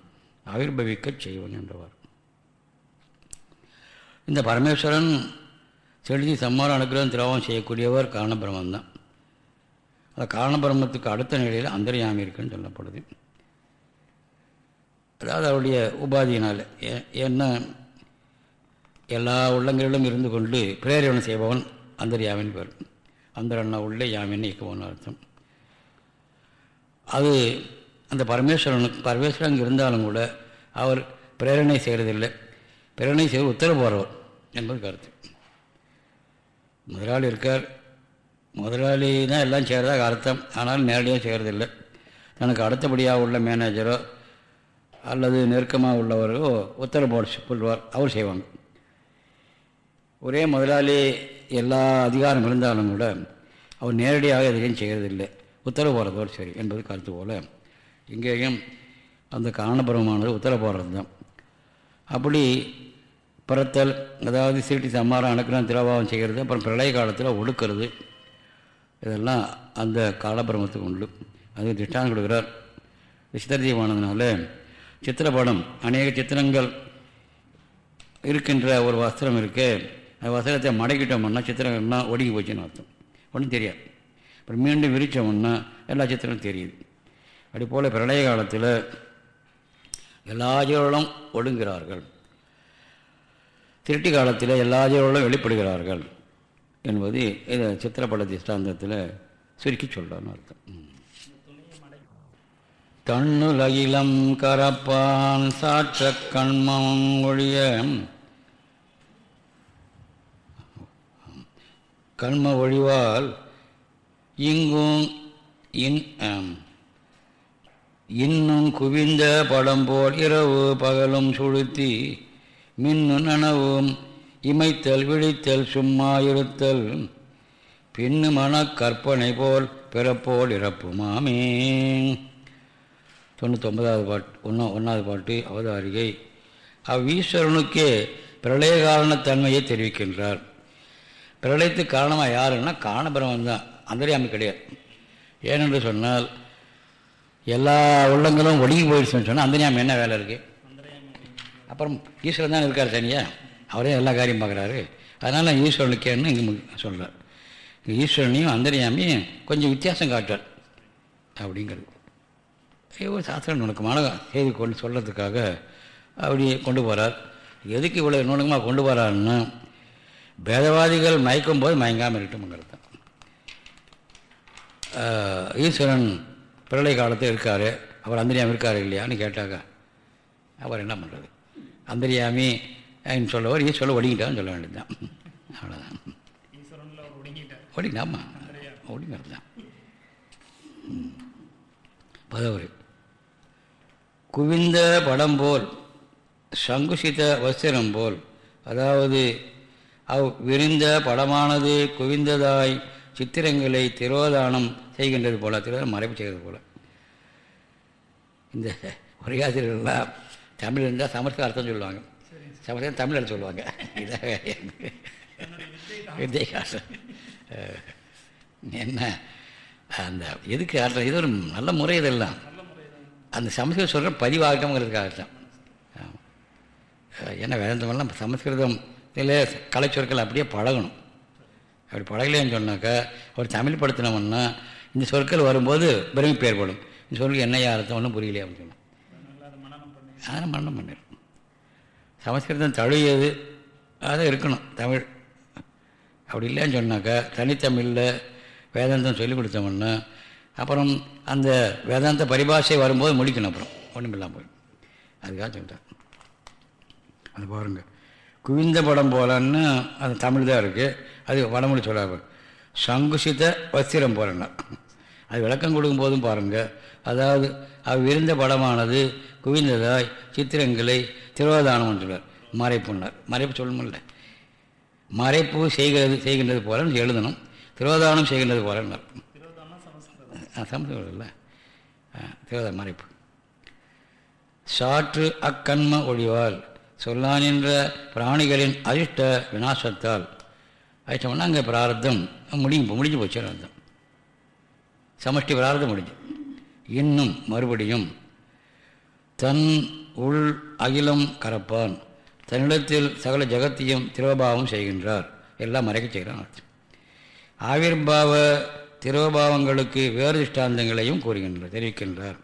ஆவிர்பவிக்கச் செய்வன் என்றவர். இந்த பரமேஸ்வரன் செலுத்தி சம்மார அனுகிரகம் திரவம் செய்யக்கூடியவர் காரணபிரமம் தான். அந்த காரணபிரமத்துக்கு அடுத்த நிலையில் அந்தரியாமி இருக்குன்னு சொல்லப்படுது. அதாவது அவருடைய உபாதியினால் என்ன எல்லா உள்ளங்களிலும் இருந்து கொண்டு பிரேரணை செய்பவன் அந்தர்யாமின் பேர். அந்தரண்ணா உள்ளே யாமின்னு இயக்குவன் அர்த்தம். அது அந்த பரமேஸ்வரனுக்கு பரமேஸ்வரன் அங்கே இருந்தாலும் கூட அவர் பிரேரணை செய்கிறதில்லை. பிறனை செய்து உத்தரவு போகிறவர் என்பது கருத்து. முதலாளி இருக்கார். முதலாளி தான் எல்லாம் செய்கிறதாக அர்த்தம். ஆனால் நேரடியாக செய்கிறதில்லை தனக்கு அடுத்தபடியாக உள்ள மேனேஜரோ அல்லது நெருக்கமாக உள்ளவரோ உத்தரவு போட சொல்வார். அவர் செய்வாங்க. ஒரே முதலாளி எல்லா அதிகாரம் இருந்தாலும் கூட அவர் நேரடியாக எதையும் செய்கிறதில்லை உத்தரவு போகிறதோடு சரி என்பது கருத்து போல். இங்கேயும் அந்த காரணபுரமானது உத்தரவு போடுறது தான் அப்படி பிறத்தல் அதாவது சீட்டி சம்மாரம் அணுக்கிறோம் திரவாகம் செய்கிறது அப்புறம் பிரளய காலத்தில் ஒடுக்கிறது. இதெல்லாம் அந்த காலபிரமத்துக்கு உண்டு. அது திஷ்டாந்தம் கொடுக்குறார். சித்திரதீபமானதுனால சித்திரப்படம் அநேக சித்திரங்கள் இருக்கின்ற ஒரு வஸ்திரம் இருக்குது அந்த வஸ்திரத்தை மடக்கிட்டோம்னா சித்திரங்கள்னா ஒடுங்கி போச்சுன்னு அர்த்தம். ஒன்றும் தெரியாது. அப்புறம் மீண்டும் விரித்தோம்னா எல்லா சித்திரமும் தெரியுது. அப்படி போல் பிரளய காலத்தில் எல்லா ஜீவர்களும் ஒடுங்கிறார்கள் திருட்டி காலத்தில் எல்லா ஜீவர்களும் வெளிப்படுகிறார்கள் என்பது இதை சித்திரப்பட திஷ்டாந்தத்தில் சுருக்கி சொல்கிறான்னு அர்த்தம். தன்னுலகிலம் கரப்பான் சாற்ற கண்மம் ஒழிய கண்ம ஒழிவால் இங்கும் இன் இன்னும் குவிந்த படம் போல் இரவு பகலும் சுழுத்தி மின்னு நனவும் இமைத்தல் விழித்தல் சும்மா இருத்தல் பின்னு மன கற்பனை போல் பிறப்போல் இறப்புமாமே. தொண்ணூத்தொன்பதாவது பாட்டு ஒன்றா ஒன்றாவது பாட்டு அவதாரிகை. அவ்வீஸ்வரனுக்கே பிரளய காரணத்தன்மையை தெரிவிக்கின்றார். பிரளயத்துக்கு காரணமாக யாருன்னா காரணபிரமன் தான். அந்தரியாமை கிடையாது. ஏனென்று சொன்னால் எல்லா உள்ளங்களும் ஒடுங்கி போயிடுச்சுன்னு சொன்னால் அந்தரியாமை என்ன வேலை இருக்குது அப்புறம் ஈஸ்வரன் தான் இருக்கார் தனியாக அவரே எல்லா காரியம் பார்க்குறாரு. அதனால் ஈஸ்வரனுக்கேன்னு இங்கே சொல்கிறார் ஈஸ்வரனையும் அந்தரியாமையும் கொஞ்சம் வித்தியாசம் காட்டுறார். அப்படிங்கிறது. ஒரு சாஸ்திரம் நுணுக்கமான செய்தி கொண்டு சொல்கிறதுக்காக அப்படி கொண்டு போகிறார் எதுக்கு இவ்வளோ நுணுக்கமாக கொண்டு போகிறாருன்னா பேதவாதிகள் மயக்கும் போது மயங்காமல் இருக்கட்டும்ங்கிறது தான். ஈஸ்வரன் பிரளய காலத்தில் இருக்கார். அவர் அந்தரியாமி இருக்கார் இல்லையான்னு கேட்டாக்கா அவர் என்ன பண்ணுறது அந்தரியாமி சொல்லவர் சொல்ல ஒடுங்கிட்டான்னு சொல்ல வேண்டியது தான் அவ்வளோதான் ஒடுங்கிட்டாமா ஒடுங்கிறது தான் பதவரு. குவிந்த படம் போல் சங்குசித வஸ்திரம் போல் அதாவது அவ் விரிந்த படமானது குவிந்ததாய் சித்திரங்களை திரோதானம் செய்கின்றது போல திருவாரூர் மறைப்பு செய்கிறது போல. இந்த உரையாசிரியர்கள்லாம் தமிழ் இருந்தால் சமஸ்கிருத அர்த்தம் சொல்லுவாங்க. சமஸ்கிருதம் தமிழ் அர்த்தம் சொல்லுவாங்க. இதாக வித்தியாசம். என்ன? அந்த எதுக்கு அர்த்தம்? இது ஒரு நல்ல முறை இதெல்லாம். அந்த சமஸ்கிருதம் சொல்கிற பதிவாகட்டோங்கிறதுக்காக அர்த்தம். ஏன்னா வேதாந்தமெல்லாம் சமஸ்கிருதம் இதில் கலைச்சொற்கள் அப்படியே பழகணும். அப்படி பழகலைன்னு சொன்னாக்கா ஒரு தமிழ் படுத்தினோம்னா இந்த சொற்கள் வரும்போது பிரமிப்பு ஏற்படும் இந்த சொற்கள் என்னையா அர்த்தம் ஒன்றும் புரியலையே அப்படின்னு சொன்னோம். அதனால் மரணம் பண்ணிடும் சமஸ்கிருதம் தழுவியது. அதை இருக்கணும் தமிழ். அப்படி இல்லைன்னு சொன்னாக்கா தனித்தமிழில் வேதாந்தம் சொல்லிக் கொடுத்தோம்னா அப்புறம் அந்த வேதாந்த பரிபாஷை வரும்போது முடிக்கணும் அப்புறம். ஒன்றுமில்லாம் போய் அதுக்காக சொல்லிட்டேன். அது பாருங்கள் குவிந்த படம் போலன்னு அது தமிழ் தான் இருக்குது அது வடமொழி சொல்லாங்க சங்குசித வஸ்திரம் போலன்னா அது விளக்கம் கொடுக்கும் போதும் பாருங்கள் அதாவது அவ் விருந்த படமானது குவிந்ததாய் சித்திரங்களை திருவாதானம் சொல்வார். மறைப்புன்னார் மறைப்பு சொல்லணும்ல மறைப்பு செய்கிறது செய்கின்றது போல எழுதணும். திருவாதானம் செய்கின்றது போலன்னார் சமஸ்கிருதம் இல்லை திருவாத மறைப்பு. சாற்று அக்கண்ம ஒழிவால் சொல்லான் என்ற பிராணிகளின் அதிர்ஷ்ட விநாசத்தால். அதிர்ஷ்டம்னா அங்கே பிராரத்தம் முடிஞ்சு முடிஞ்சு போச்சு அர்த்தம். சமஷ்டி பிரார்த்தம் முடிஞ்சு. இன்னும் மறுபடியும் தன் உள் அகிலம் கரப்பான் தன்னிடத்தில் சகல ஜகத்தையும் திரோபாவம் செய்கின்றார். எல்லாம் மறைக்க செய்கிறான் அர்த்தம் ஆவிர்பாவ திரோபாவங்களுக்கு வேறு திஷ்டாந்தங்களையும் கூறுகின்றார் தெரிவிக்கின்றார்.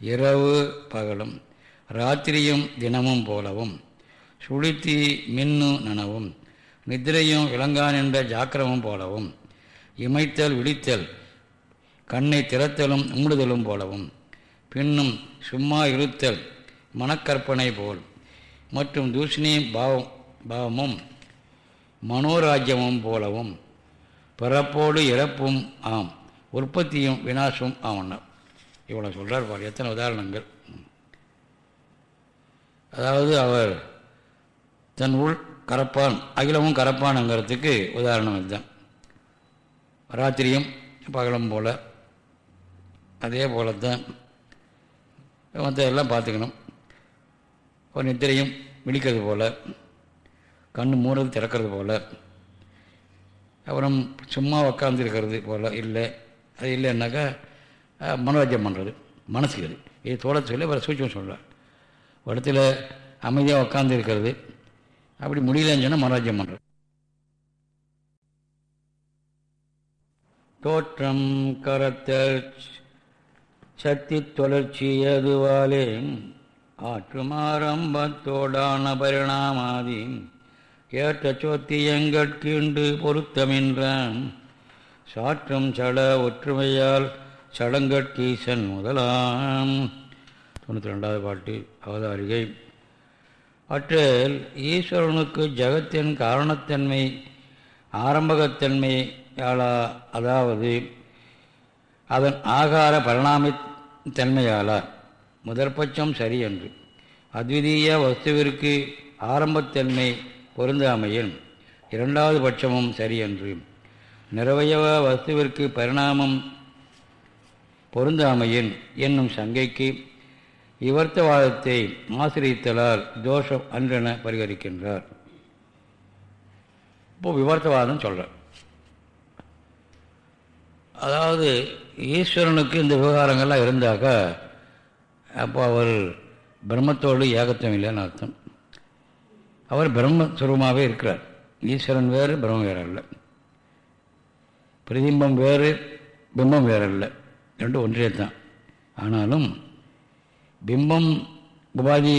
இரவு பகலும் ராத்திரியும் தினமும் போலவும் சுழித்தி மின்னு நனவும் நித்திரையும் விளங்கான் என்ற ஜாக்கிரமும் போலவும் இமைத்தல் விழித்தல் கண்ணை திறத்தலும் மூடுதலும் போலவும். பின்னும் சும்மா இருத்தல் மனக்கற்பனை போல். மற்றும் தூஷணி பாவம் பாவமும் மனோராஜ்யமும் போலவும். பிறப்போடு இறப்பும் ஆம் உற்பத்தியும் வினாசமும் ஆமன்னா இவ்வளோ சொல்கிறார் பாரு எத்தனை உதாரணங்கள். அதாவது அவர் தன் உள் கரப்பான் அகிலமும் கரப்பானுங்கிறதுக்கு உதாரணம் இதுதான். ராத்திரியும் பகலும் போல் அதே போல தான் மற்ற எல்லாம் பார்த்துக்கணும். ஒரு நித்திரையும் விழிக்கிறது போல் கண் மூறது திறக்கிறது போல் அப்புறம் சும்மா உக்காந்துருக்கிறது போல் இல்லை அது இல்லைன்னாக்கா மனோரஜம் பண்ணுறது மனசுக்கு அது. இது தோலை சொல்லி வேறு சூட்சம் சொல்கிறார் இடத்துல அமைதியாக உட்காந்து இருக்கிறது அப்படி முடியலன்னு சொன்னால் மனோரஜம் பண்ணுறது தோற்றம் கரத்தல் சக்தி தொடர்ச்சி அதுவாலே ஆற்றுமாரம்பத்தோடான பரிணாமாதி. ஏற்ற சோத்தியங்கட்கீண்டு பொருத்தமென்றான். சாற்றும் சட ஒற்றுமையால் சடங்கட்கீசன் முதலாம். தொண்ணூற்றி ரெண்டாவது பாட்டு அவதாரிகை. அற்றில் ஈஸ்வரனுக்கு ஜகத்தின் காரணத்தன்மை ஆரம்பகத்தன்மை அதாவது அதன் ஆகார தன்மையாளார் முதற்பட்சம் சரி என்று அத்விதீய வஸ்துவிற்கு ஆரம்பத்தன்மை பொருந்தாமையில் இரண்டாவது பட்சமும் சரி என்று நிறவயவ வஸ்துவிற்கு பரிணாமம் பொருந்தாமையின் என்னும் சங்கைக்கு இவர்த்தவாதத்தை ஆசிரியத்தலால் தோஷம் அன்றென பரிகரிக்கின்றார். இப்போ விவர்த்தவாதம் சொல்கிறார் அதாவது ஈஸ்வரனுக்கு இந்த விவகாரங்கள்லாம் இருந்தாக்கா அப்போ அவர் பிரம்மத்தோடு ஏகத்துவம் இல்லைன்னு அர்த்தம். அவர் பிரம்மஸ்வரூபமாகவே இருக்கிறார். ஈஸ்வரன் வேறு பிரம்மம் வேறு அல்ல. பிரதிம்பம் வேறு பிம்பம் வேறு இல்லை ரெண்டும் ஒன்றே தான் ஆனாலும் பிம்பம் உபாதி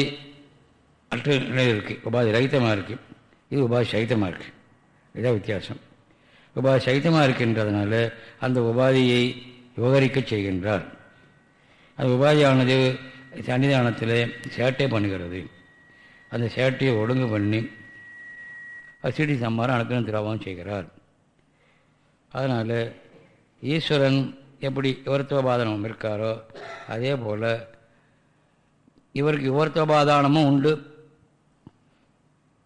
அற்ற இருக்குது உபாதி ரகிதமாக இருக்குது இது உபாதி சகிதமாக இருக்குது இதான் வித்தியாசம். உபாதி சைத்தமாக இருக்கின்றதுனால அந்த உபாதியை விவகரிக்க செய்கின்றார். அந்த உபாதியானது சன்னிதானத்தில் சேட்டை பண்ணுகிறது. அந்த சேட்டையை ஒழுங்கு பண்ணி அசிடி சம்மாரம் அனுக்கணும் திராவம் செய்கிறார். அதனால் ஈஸ்வரன் எப்படி யுவர்த்தோபாதனம் இருக்காரோ அதே போல் இவருக்கு யுவர்த்தோபாதானமும் உண்டு.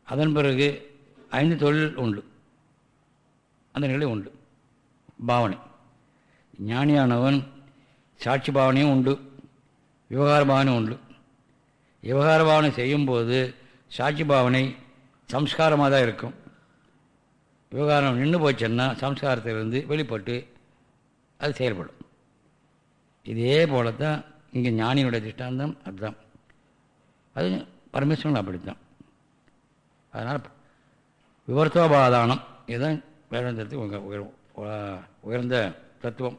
அதன் பிறகு ஐந்து தொழில் உண்டு. அந்த நிலை உண்டு. பாவனை. ஞானியானவன் சாட்சி பாவனையும் உண்டு விவகார பாவனை உண்டு. விவகார பாவனை செய்யும்போது சாட்சி பாவனை சம்ஸ்காரமாக தான் இருக்கும். விவகாரம் நின்று போச்சுன்னா சம்ஸ்காரத்திலிருந்து வெளிப்பட்டு அது செயல்படும். இதே போல தான் இங்கே ஞானியுடைய திஷ்டாந்தம் அதுதான். அது பரமேஸ்வரன் அப்படித்தான். அதனால் விவர்த்தோபாதானம் இதுதான் வேதாந்தத்துக்கு உயர்ந்த தத்துவம்.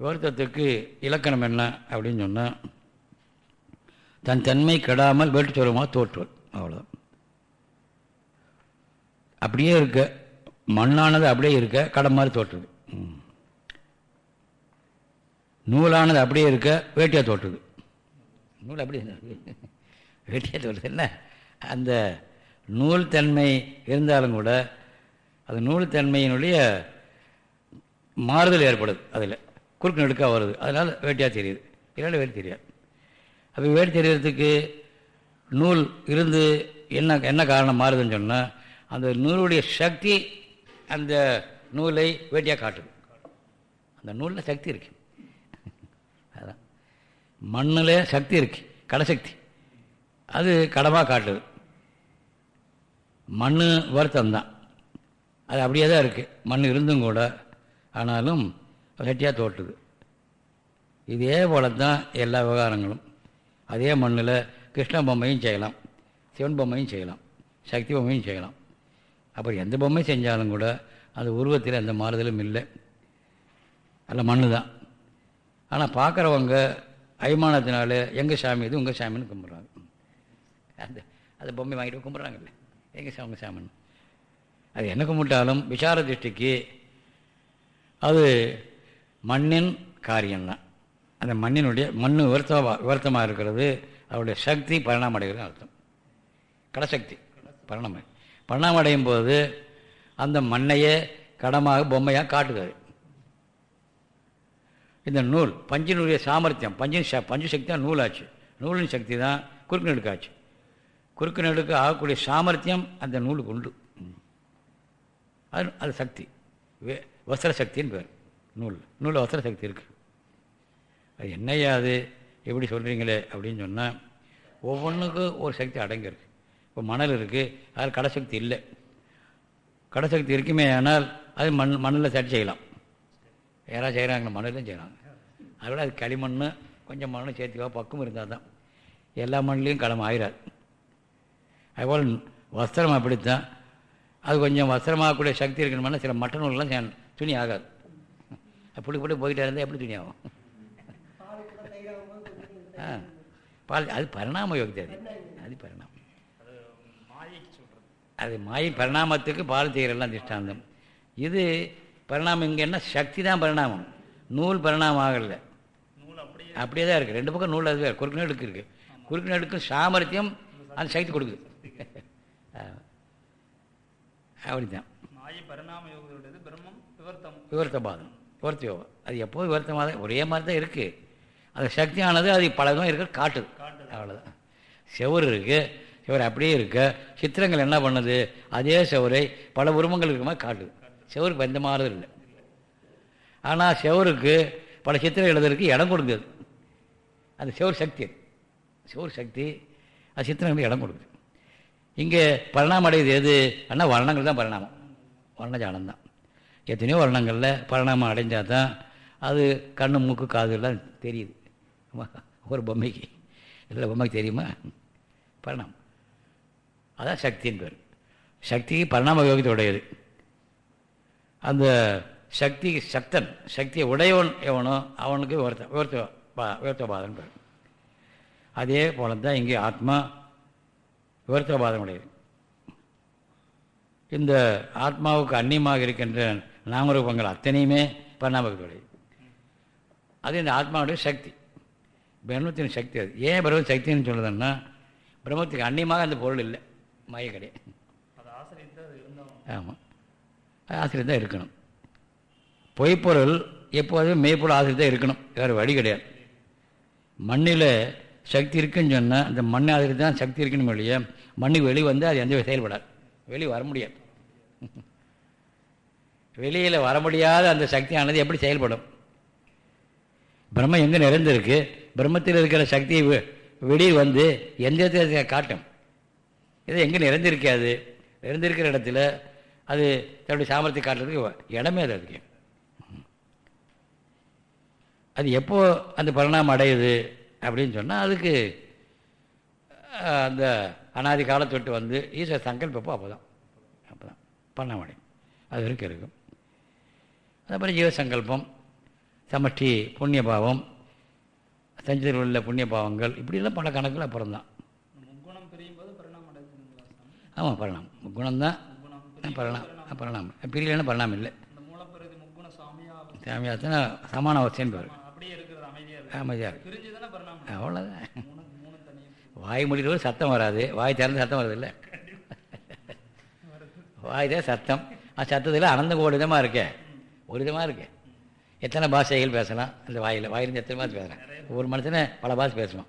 விவரத்தத்துக்கு இலக்கணம் என்ன அப்படின்னு சொன்னால் தன் தன்மை கெடாமல் வேட்டு சொல்லுமா தோற்றுவது அவ்வளோதான் அப்படியே இருக்க மண்ணானது அப்படியே இருக்க கடை மாதிரி தோற்றுது. நூலானது அப்படியே இருக்க வேட்டியாக தோற்றுது. நூல் அப்படியே வேட்டியாக தோற்றுது என்ன? அந்த நூல் தன்மை இருந்தாலும் கூட அது நூல் தன்மையினுடைய மாறுதல் ஏற்படுது அதில். குறுக்கு நெடுக்காக வருது. அதனால் வேட்டியாக தெரியுது. இல்லைன்னா வேட்டி தெரியாது. அப்போ வேட்டி தெரியறதுக்கு நூல் இருந்து என்ன என்ன காரணம் மாறுதுன்னு சொன்னால் அந்த நூலுடைய சக்தி அந்த நூலை வேட்டியாக காட்டுது. அந்த நூலில் சக்தி இருக்கு. அதான். மண்ணில் சக்தி இருக்கு. கடசக்தி. அது கடமாக காட்டுது. மண் வருத்தம் தான் அது அப்படியே தான் இருக்குது மண் இருந்தும் கூட ஆனாலும் கட்டியாக தோட்டுது இதே போல தான் எல்லா விவகாரங்களும். அதே மண்ணில் கிருஷ்ண பொம்மையும் செய்யலாம் சிவன் பொம்மையும் செய்யலாம் சக்தி பொம்மையும் செய்யலாம். அப்புறம் எந்த பொம்மை செஞ்சாலும் கூட அந்த உருவத்தில் எந்த மாறுதலும் இல்லை. அதில் மண்ணு தான். ஆனால் பார்க்குறவங்க அபிமானத்தினால எங்கள் சாமி இது உங்கள் சாமின்னு கும்பிட்றாங்க. அந்த அந்த பொம்மை வாங்கிட்டு கும்பிட்றாங்கல்ல. எங்கள் சாமி சாமின்னு. அது எனக்கு முட்டாலும் விசார திருஷ்டிக்கு அது மண்ணின் காரியம்தான். அந்த மண்ணினுடைய மண் விவரத்தமாக விவரத்தமாக இருக்கிறது அவருடைய சக்தி பரிணாமடைகிறது அர்த்தம். கடசக்தி பரிணாம பரிணாமடையும் போது அந்த மண்ணையே கடமாக பொம்மையாக காட்டுகிறது இந்த நூல் பஞ்சினுடைய சாமர்த்தியம் பஞ்சின் ச பஞ்சு சக்தி தான் நூலாச்சு. நூலின் சக்தி தான் குறுக்கு நெடுக்காச்சு. குறுக்கு நெடுக்கு ஆகக்கூடிய சாமர்த்தியம் அந்த நூலுக்கு உண்டு. அது அது சக்தி. வே வஸ்திர சக்தின்னு பேர். நூல் நூல் வஸ்திர சக்தி இருக்குது அது என்னையா அது? எப்படி சொல்கிறீங்களே அப்படின்னு சொன்னால் ஒவ்வொன்றுக்கும் ஒரு சக்தி அடங்கியிருக்கு. இப்போ மணல் இருக்குது அதில் கடைசக்தி இல்லை. கடைசக்தி இருக்குமே ஆனால் அது மண் மண்ணில் சரி செய்யலாம். யாராவது செய்கிறாங்க மண்ணிலும் செய்கிறாங்க அதோட அது களிமண் கொஞ்சம் மண்ணும் சேர்த்துக்கா பக்கம் இருந்தால் தான். எல்லா மண்ணிலையும் களம் ஆயிராது. அதுபோல் வஸ்திரம் அப்படித்தான். அது கொஞ்சம் வஸ்திரமாகக்கூடிய சக்தி இருக்கணும்னா சில மட்ட நூல்லாம் சே- துணி ஆகாது. அப்படி புள்ளி போயிட்டே இருந்தால் எப்படி துணி ஆகும்? ஆ. பால் அது பரிணாம யோகிதை அது. அது பரிணாமம். அது அது மாயை பரிணாமத்துக்கு பால் செய்கிறெல்லாம் திஷ்டாந்தம். இது பரிணாமம் இங்கே என்ன? சக்தி தான் பரிணாமம். நூல் பரிணாமம் ஆகலை. அப்படியே தான் இருக்குது ரெண்டு பக்கம் நூல் அது குறுக்கு நடுக்கு இருக்குது குறுக்கு நடுக்கு சாமர்த்தியம் அந்த சக்தி கொடுக்குது. அப்படித்தான் விவர்த்தம். விவர்த்த யோகம் அது எப்போது விவர்த்தமாக ஒரே மாதிரி தான் இருக்குது அது சக்தியானது அது பலதும் இருக்க காட்டுது. காட்டுது. அவ்வளோதான் செவுரு இருக்குது செவுரு அப்படியே இருக்கு. சித்திரங்கள் என்ன பண்ணுது? அதே செவரை பல உருவங்கள் இருக்கிற மாதிரி காட்டுது. செவருக்கு எந்த மாதிரி இல்லை. ஆனால் செவருக்கு பல சித்திரம் எழுதுறதுக்கு இடம் கொடுக்குது. அந்த செவர் சக்தி செவர் சக்தி அது சித்திரங்களுக்கு இடம் கொடுக்குது. இங்கே பரிணாமம் அடையுது எது? ஆனால் வர்ணங்கள் தான் பரிணாமம். வர்ணஜாலம் தான் எத்தனையோ வர்ணங்களில் பரிணாமம் அடைஞ்சால் தான் அது கண்ணு மூக்கு காது எல்லாம் தெரியுது. ஒரு பொம்மைக்கு. இல்லை பொம்மைக்கு தெரியுமா? பரிணாமம். அதான் சக்தின்னு பேர் சக்தி பரிணாம யோகத்தை உடையது அந்த சக்தி சக்தன் சக்தியை உடையவன் எவனோ அவனுக்கு உயர்த்த விவர்த்த பா விவர்த்தபாதன் பேர் அதே போல தான் இங்கே ஆத்மா விவர்த்தபாதம் உடையது இந்த ஆத்மாவுக்கு அந்நியமாக இருக்கின்ற நாமரூபங்கள் அத்தனையுமே பரிணாமத்துடையது அது இந்த ஆத்மாவுடைய சக்தி. பிரம்மத்தின் சக்தி அது. ஏன் பிரம்ம சக்தின்னு சொல்லுதுன்னா பிரம்மத்துக்கு அந்நியமாக அந்த பொருள் இல்லை. மாய கிடையாது ஆமாம் ஆசிரியர் தான் இருக்கணும். பொய்ப்பொருள் எப்போதும் மெய்ப்பொருள் ஆசிரியர் தான் இருக்கணும். வேறு வழி கிடையாது. மண்ணில் சக்தி இருக்குன்னு சொன்னால் அந்த மண் ஆசிரியர் தான் சக்தி இருக்கணும் இல்லையா மண்ணுக்கு வெளியே வந்து அது எந்த செயல்படாது. வெளியே வர முடியாது. வெளியில் வர முடியாத அந்த சக்தியானது எப்படி செயல்படும்? பிரம்மம் எங்கே நிறைந்திருக்கு? பிரம்மத்தில் இருக்கிற சக்தி வெ- வெளியே வந்து எந்த இடத்துல காட்டும். இது எங்கே நிறைந்திருக்காது நிறைந்திருக்கிற இடத்துல அது தன்னுடைய சாமர்த்தியம் காட்டுறதுக்கு இடமே அது அதுக்கு. அது எப்போ அந்த பரிணாமம் அடையுது? அப்படின்னு சொன்னால் அதுக்கு அந்த அனாதி காலத்தொட்டு வந்து ஈஸ்வர சங்கல்பப்போ அப்போ தான் அப்போ தான் பரிணாமம் அடையும் அது வரைக்கும் இருக்கும். அதுக்கப்புறம் ஜீவசங்கல்பம் சமஷ்டி புண்ணிய பாவம் சஞ்சத்தில் உள்ள புண்ணிய பாவங்கள் இப்படியெல்லாம் பல கணக்கில் அப்புறம் தான். ஆமாம் குணம்தான் முக்குணம் பரிணாமம். பரிணாமம். பிரியலைன்னா பரிணாமம் இல்லை. சாமியாத்தனா சமான அவசியம் பேர் அப்படியே இருக்கிறது அமைதியா இருக்கு அமைதியாக இருக்கு பிரிஞ்சு தானே பரிணாமம். அவ்வளோதான் மூணு மூணு தனியாக வாய் முடிக்கிறவர் சத்தம் வராது. வாய் திறந்து சத்தம் வருது இல்லை வாய் தான் சத்தம். அந்த சத்தத்தில் அனந்த ஒரு விதமாக இருக்கே. ஒரு விதமாக இருக்கே. எத்தனை பாஷைகள் பேசலாம்? அந்த வாயில். வாயிலிருந்து எத்தனை பாஷை பேசுகிறேன் ஒரு மனுஷனை பல பாஷை பேசுவான்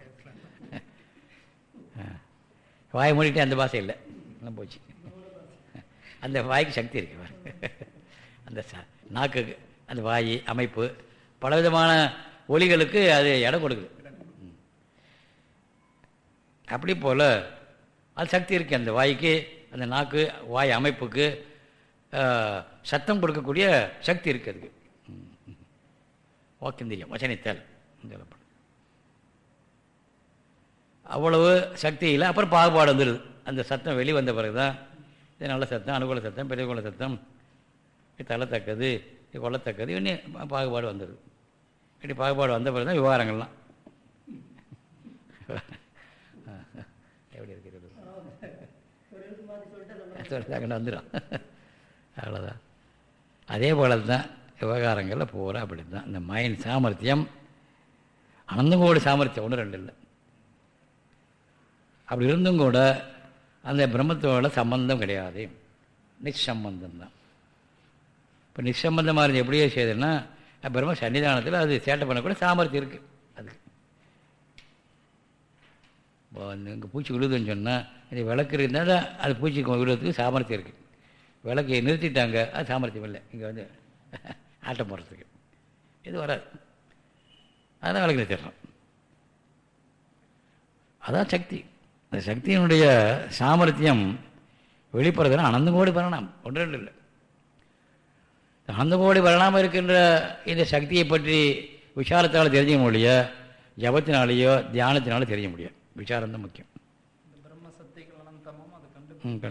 ஆ. வாய் மூடிட்டு அந்த பாஷை இல்லை. எல்லாம் போச்சு. அந்த வாய்க்கு சக்தி இருக்கு பாரு. அந்த நாக்குக்கு அந்த வாய் அமைப்பு பலவிதமான ஒலிகளுக்கு அது இடம் கொடுக்குது. அப்படி போல் அது சக்தி இருக்குது அந்த வாய்க்கு அந்த நாக்கு வாய் அமைப்புக்கு சத்தம் கொடுக்கக்கூடிய சக்தி இருக்குது அதுக்கு. வாக்கிந்திரியம் வசனித்தால். சொல்லப்படும் அவ்வளவு சக்தி இல்லை. அப்புறம் பாகுபாடு வந்துடுது அந்த சத்தம் வெளி வந்த பிறகு தான் இது நல்ல சத்தம் அனுகூல சத்தம் பெரிய குல சத்தம் தள்ளத்தக்கது இது கொள்ளத்தக்கது இன்னும் பாகுபாடு வந்துடுது இப்படி பாகுபாடு வந்த பிறகு தான் விவகாரங்கள்லாம். எப்படி இருக்கிறது சொல்லிட்டாங்கன்னு வந்துடும் அவ்வளோதான் அதே போல தான் விவகாரங்களில் பூரா அப்படி தான் இந்த மைண்ட் சாமர்த்தியம் அனந்தங்கோடு சாமர்த்தியம் ஒன்று ரெண்டு இல்லை. அப்படி இருந்தும் கூட அந்த பிரம்மத்தோட சம்பந்தம் கிடையாது. நிச்சம்பந்தம் தான் இப்போ நிச்சம்பந்தமாக இருந்து எப்படியே செய்யுதுன்னா பிரம்ம சன்னிதானத்தில் அது சேட்டை பண்ணக்கூட சாமர்த்தியம் இருக்குது அதுக்கு இப்போ இங்கே பூச்சி விழுதுன்னு சொன்னால் இது விளக்கு இருந்தால் தான் அது பூச்சி விழுறதுக்கு சாமர்த்தியம் இருக்குது விளக்கை நிறுத்திட்டாங்க அது சாமர்த்தியம் இல்லை. இங்கே வந்து ஆட்டம் போடுறதுக்கு. இது வராது. அதான் விளக்கி நிறுத்திடுறோம் அதான் சக்தி. அந்த சக்தியினுடைய சாமர்த்தியம் வெளிப்படுறதுனா அனந்தம் கோடி பரணாம் ஒன்று ரெண்டு இல்லை. அனந்த கோடி இருக்கின்ற இந்த சக்தியை பற்றி விசாரத்தால் தெரிஞ்சுக்க முடிய ஜபத்தினாலேயோ தியானத்தினாலும் தெரிய முடியும் விசாரம் தான் முக்கியம். இந்த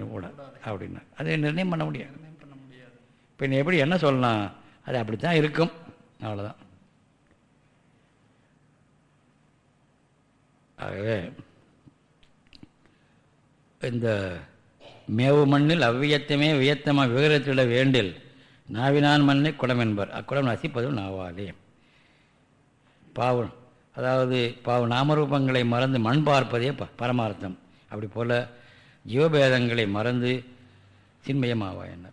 அப்படின்னா. அதை நிர்ணயம் பண்ண முடியாது. இப்போ பண்ண முடியாது எப்படி என்ன சொல்லலாம்? அது அப்படித்தான் இருக்கும். அவ்வளோதான் ஆகவே இந்த மேவு மண்ணில் அவ்வியத்தமே வியத்தமாக விவரத்திட வேண்டில் நாவினான் மண்ணை குடம் என்பர். அக்குடம் நசிப்பதும் நாவாலே. பாவம் அதாவது பாவ நாமரூபங்களை மறந்து மண் பார்ப்பதே ப பரமார்த்தம். அப்படி போல் ஜீவபேதங்களை மறந்து சின்மயமாவா என்ன?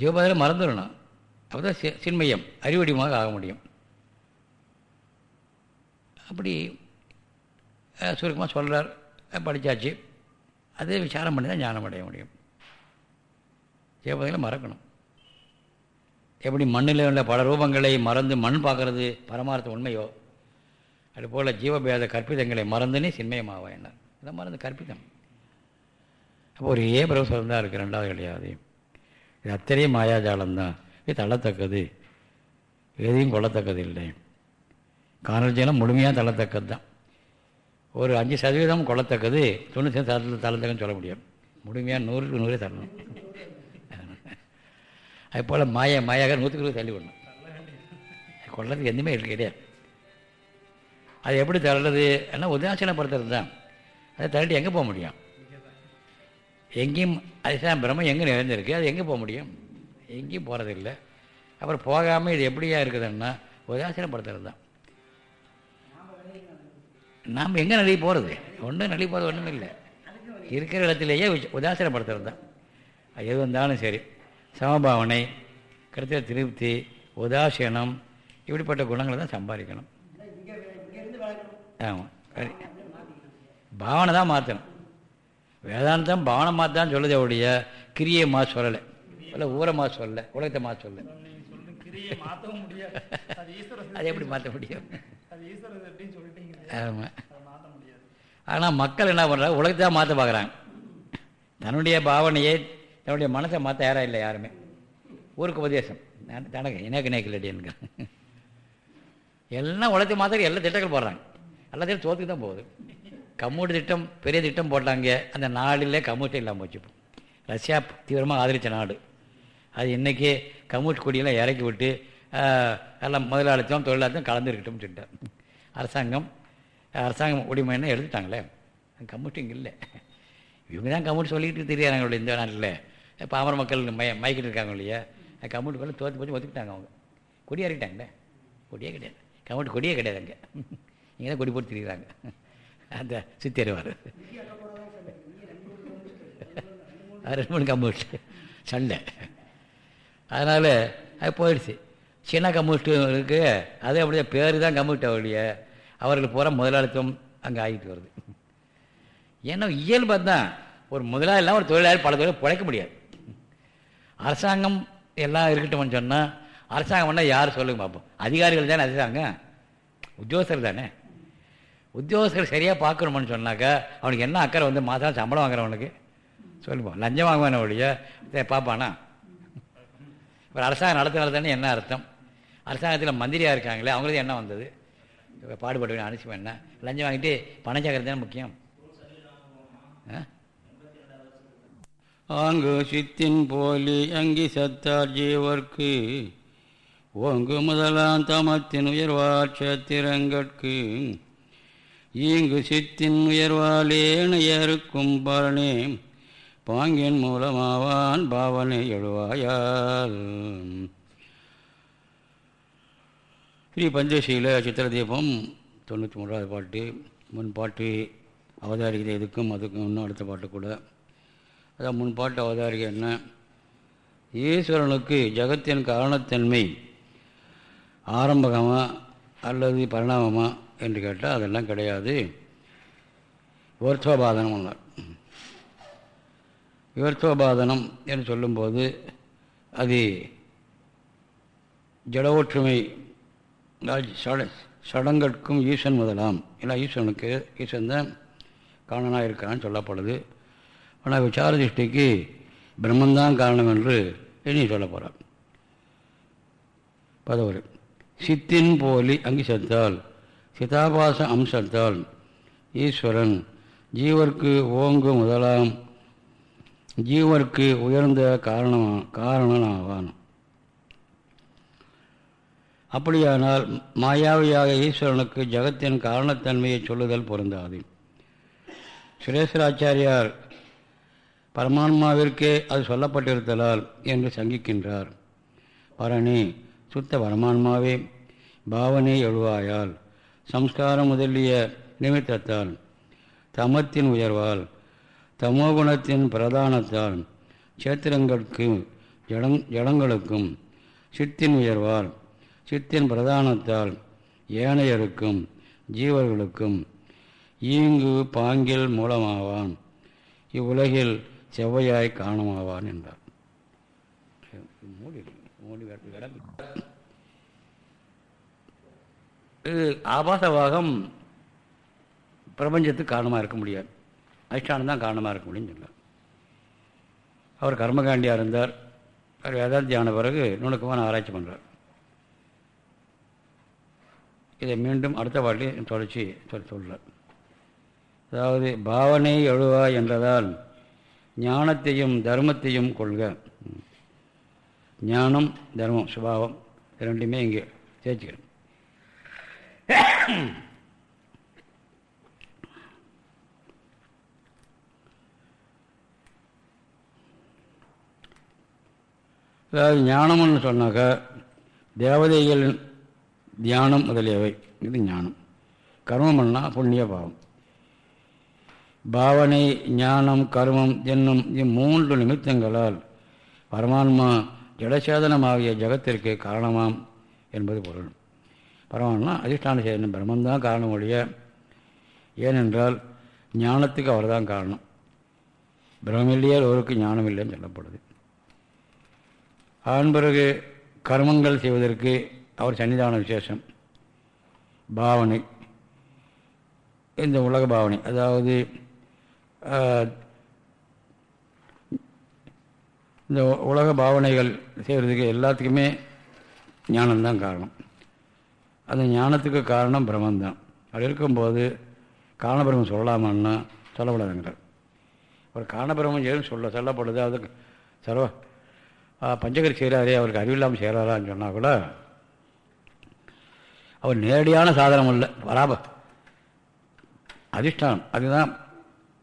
ஜீவபேதம் மறந்துடணும். அப்போதான் சின்மயம் அறிவடிமாக ஆக முடியும். அப்படி சுருக்கமாக சொல்கிறார் படித்தாச்சு அதே விசாரம் பண்ணி தான் ஞானம் அடைய முடியும். ஜீவபேதங்களை மறக்கணும். எப்படி மண்ணில் உள்ள பல ரூபங்களை மறந்து மண் பார்க்கறது பரமார்த்த உண்மையோ? அதுபோல் ஜீவபேத கற்பிதங்களை மறந்துனே சின்மயமாக என்ன? இதை மறந்து கற்பிதம். அப்போ ஏ பிரவசம் தான் இருக்குது ரெண்டாவது கிடையாது இது அத்தனையும் மாயாஜாலம்தான் இது தள்ளத்தக்கது. எதையும் கொள்ளத்தக்கது இல்லை. காணல் ஜலம் முழுமையாக தள்ளத்தக்கது தான். ஒரு அஞ்சு சதவீதம் கொள்ளத்தக்கது தொண்ணூற்றி சதவீதம் தள்ளத்தக்கன்னு சொல்ல முடியும். முழுமையாக நூறுக்கு நூறே தள்ளணும். அது போல் மாய மாயாக நூற்றுக்கு இருபது தள்ளி விடணும். கொள்ளத்துக்கு எதுவுமே இருக்கு கிடையாது. அது எப்படி தள்ளுறது? என்ன உதாசீனப்படுத்துறது தான் அதை தள்ளிட்டு எங்கே போக முடியும்? எங்கேயும் அதுதான் பிரம்மம் எங்கே நிறைந்திருக்கு? அது எங்கே போக முடியும்? எங்கேயும் போகிறதில்ல அப்புறம் போகாமல் இது எப்படியா இருக்குதுன்னா உதாசீனப்படுத்துறது தான் நாம் எங்கே நழுவி போகிறது ஒன்றும் நழுவி போகிறது ஒன்றும் இல்லை. இருக்கிற இடத்துலையே உதாசீனப்படுத்துறது தான் எது வந்தாலும் சரி. சமபாவனை கிடைத்த திருப்தி உதாசீனம் இப்படிப்பட்ட குணங்களை தான் சம்பாதிக்கணும். ஆமாம் பாவனை தான் மாற்றணும் வேதாந்தம் பாவனை மாற்றான்னு சொல்லுதே ஒழிய கிரியை மா சொல்லலை. இல்லை ஊரை மா சொல்லலை உலகத்தை மா சொல்ல கிரியை மாற்றவும் அது அதை எப்படி மாற்ற முடியும்? ஆமாம் ஆனால் மக்கள் என்ன பண்ணுறாங்க உலகத்தை தான் மாற்ற பார்க்குறாங்க. தன்னுடைய பாவனையை தன்னுடைய மனசை மாற்ற யாராக இல்லை யாருமே. ஊருக்கு உபதேசம். தனக்கு எனக்கு நேக்கலடின்னு எல்லாம் உலகத்தை மாத்திர எல்லா திட்டங்கள் போடுறாங்க. எல்லாத்தையும் தோத்துக்கு தான் போகுது. கம்யூனிட்டி திட்டம் பெரிய திட்டம் போட்டாங்க. அந்த நாளிலே கம்யூனிட்டி இல்லாமல் வச்சுப்போம் ரஷ்யா தீவிரமாக ஆதரித்த நாடு. அது இன்றைக்கி கம்யூனிட்டி கொடியெல்லாம் இறக்கி விட்டு எல்லாம் முதலாளித்தம் தொழிலாளத்தையும் கலந்துருக்கட்டும் திட்டம் அரசாங்கம் அரசாங்கம் உரிமைன்னு எடுத்துட்டாங்களே. கம்யூனிட்டி இங்கே இல்லை. இவங்க தான் கம்யூனிட்டி சொல்லிக்கிட்டு தெரியாங்க இந்த நாட்டில் பாமர மக்கள் மய மயக்கிட்டு இருக்காங்க இல்லையா? கம்யூனிட்டி தோற்று போச்சு ஒத்துக்கிட்டாங்க அவங்க. கொடி இருக்கிட்டாங்களே? கொடியே கிடையாது. கம்யூனிட்டி கொடியே கிடையாது அங்கே. இங்கே தான் கொடி போட்டு திரிகிறாங்க அந்த சித்தேருவார். ரெண்டு மூணு கம்யூனிஸ்ட் சண்டை. அதனால் அது போயிடுச்சு. சின்ன கம்யூனிஸ்ட் இருக்குது அது அப்படியே பேர் தான் கம்யூனிஸ்ட் அவருடைய. அவர்கள் பூரா முதலாளித்துவம் அங்கே ஆகிட்டு வருது. ஏன்னா இயல்பு தான் ஒரு முதலாளி இல்லாமல் ஒரு தொழிலாளி பல தொழில் பிழைக்க முடியாது. அரசாங்கம் எல்லாம் இருக்கட்டும்னு சொன்னால் அரசாங்கம்னா யார் சொல்லுங்க பார்ப்போம் அதிகாரிகள் தானே அரசாங்கம் உத்தியோகஸ்தர் தானே? உத்தியோகஸ்தர் சரியாக பார்க்கணும்னு சொன்னாக்கா அவனுக்கு என்ன அக்கறை வந்து மாதம் சம்பளம் வாங்குறவனுக்கு? சொல்லுவோம் லஞ்சம் வாங்குவான ஒழிய பார்ப்பானா? இப்போ அரசாங்கம் நடத்துனால தானே என்ன அர்த்தம்? அரசாங்கத்தில் மந்திரியாக இருக்காங்களே அவங்களுக்கு என்ன வந்தது? இப்ப பாடுபட என்ன? லஞ்சம் வாங்கிட்டு பணம் சேர்க்கறது தானே முக்கியம்? ஆ? ஆங்கு சித்தின் போலி அங்கி சத்தார் ஜீவர்க்கு ஓங்கு முதலாம் தமத்தின் உயர்வார் சேத்திரங்கட்கு. ஈங்கு சித்தின் உயர்வாலேனையருக்கும் பலனே பாங்கின் மூலமாவான் பாவனை எழுவாயால். ஸ்ரீ பஞ்சசீல சித்திரதீபம் தொண்ணூற்றி மூன்றாவது பாட்டு. முன் பாட்டு அவதாரிகதை இதுக்கும் அதுக்கும் இன்னும் அடுத்த பாட்டு கூட அதான் முன்பாட்டு அவதாரிகை என்ன? ஈஸ்வரனுக்கு ஜகத்தின் காரணத்தன்மை ஆரம்பகமா அல்லது பரிணாமமா என்று கேட்டால் அதெல்லாம் கிடையாது. விவர்த்தோபாதனம் ஒன்றார் விவர்த்தோபாதனம் என்று சொல்லும்போது அது ஜட ஒற்றுமை சட சடங்கற்கும் ஈசன் முதலாம். இல்லை ஈஸ்வரனுக்கு ஈசன் தான் காரணனாக இருக்கிறான்னு சொல்லப்படுது. ஆனால் விசார திருஷ்டிக்கு பிரம்மந்தான் காரணம் என்று இனி சொல்ல போகிறார் பதவர். சித்தின் போலி அங்கிசத்தால் சிதாபாச அம்சத்தால் ஈஸ்வரன் ஜீவர்க்கு ஓங்கு முதலாம் ஜீவர்க்கு உயர்ந்த காரணம் காரணனாவான். அப்படியானால் மாயாவியாக ஈஸ்வரனுக்கு ஜகத்தின் காரணத்தன்மையை சொல்லுதல் பொருந்தாது. சுரேஸ்வராச்சாரியார் பரமான்மாவிற்கே அது சொல்லப்பட்டிருத்தலால் என்று சங்கிக்கின்றார். பரணி சுத்த பரமான்மாவே பாவனை எழுவாயால் சம்ஸ்காரம் முதலிய நிமித்தத்தால் தமத்தின் உயர்வால் தமோகுணத்தின் பிரதானத்தால் சேத்திரங்களுக்கு ஜடங் ஜடங்களுக்கும் சித்தின் உயர்வால் சித்தின் பிரதானத்தால் ஏனையருக்கும் ஜீவர்களுக்கும் ஈங்கு பாங்கில் மூலமாவான். இவ்வுலகில் செவ்வையாய் காணமாவான் என்றார். மூடி மூடி ஆபாசவாகம் பிரபஞ்சத்துக்கு காரணமாக இருக்க முடியாது. அதிஷ்டானம் தான் காரணமாக இருக்க முடியும்னு சொன்னார். அவர் கர்மகாண்டியாக இருந்தார். அவர் வேதாந்தியான பிறகு நுணுக்கமான ஆராய்ச்சி பண்ணுறார் இதை மீண்டும் அடுத்த வாட்டி தொடர்ச்சி சொல் சொல்கிறார் அதாவது பாவனை எழுவா என்றதால் ஞானத்தையும் தர்மத்தையும் கொள்க. ஞானம் தர்மம் சுபாவம் ரெண்டுமே இங்கே சேர்த்துக்கிறேன் அதாவது ஞானம்னு சொன்னாக்கா தேவதைகள் தியானம் முதலியவை. இது ஞானம். கர்மம் பண்ணால் புண்ணிய பாவம். பாவனை ஞானம் கர்மம் என்னும் இம்மூன்று நிமித்தங்களால் பரமான்மா ஜடசேதனமாகிய ஜகத்திற்கு காரணமாம் என்பது பொருள். பரமான்மா அதிஷ்டான சேதனம் பிரம்மந்தான் காரணம் ஒழிய ஏனென்றால் ஞானத்துக்கு அவர் தான் காரணம். பிரம்மில்லையே ஒருக்கு ஞானம் இல்லைன்னு சொல்லப்படுது. அதன் பிறகு கர்மங்கள் செய்வதற்கு அவர் சன்னிதான விசேஷம். பாவனை. இந்த உலக பாவனை அதாவது இந்த உலக பாவனைகள் செய்கிறதுக்கு எல்லாத்துக்குமே ஞானம்தான் காரணம். அந்த ஞானத்துக்கு காரணம் பிரம்மந்தான். அப்படி இருக்கும்போது காரணபிரமம் சொல்லலாமான்னா சொல்லப்படாதுங்கிறார் ஒரு காரணபிரமம் ஏன்னு சொல்ல சொல்லப்படுது அது சர்வ பஞ்சகரி செய்கிறாரே அவருக்கு அறிவில்லாமல் செய்கிறாரான்னு சொன்னால் கூட அவர் நேரடியான சாதனம் இல்லை வராப அதிஷ்டானம். அதுதான்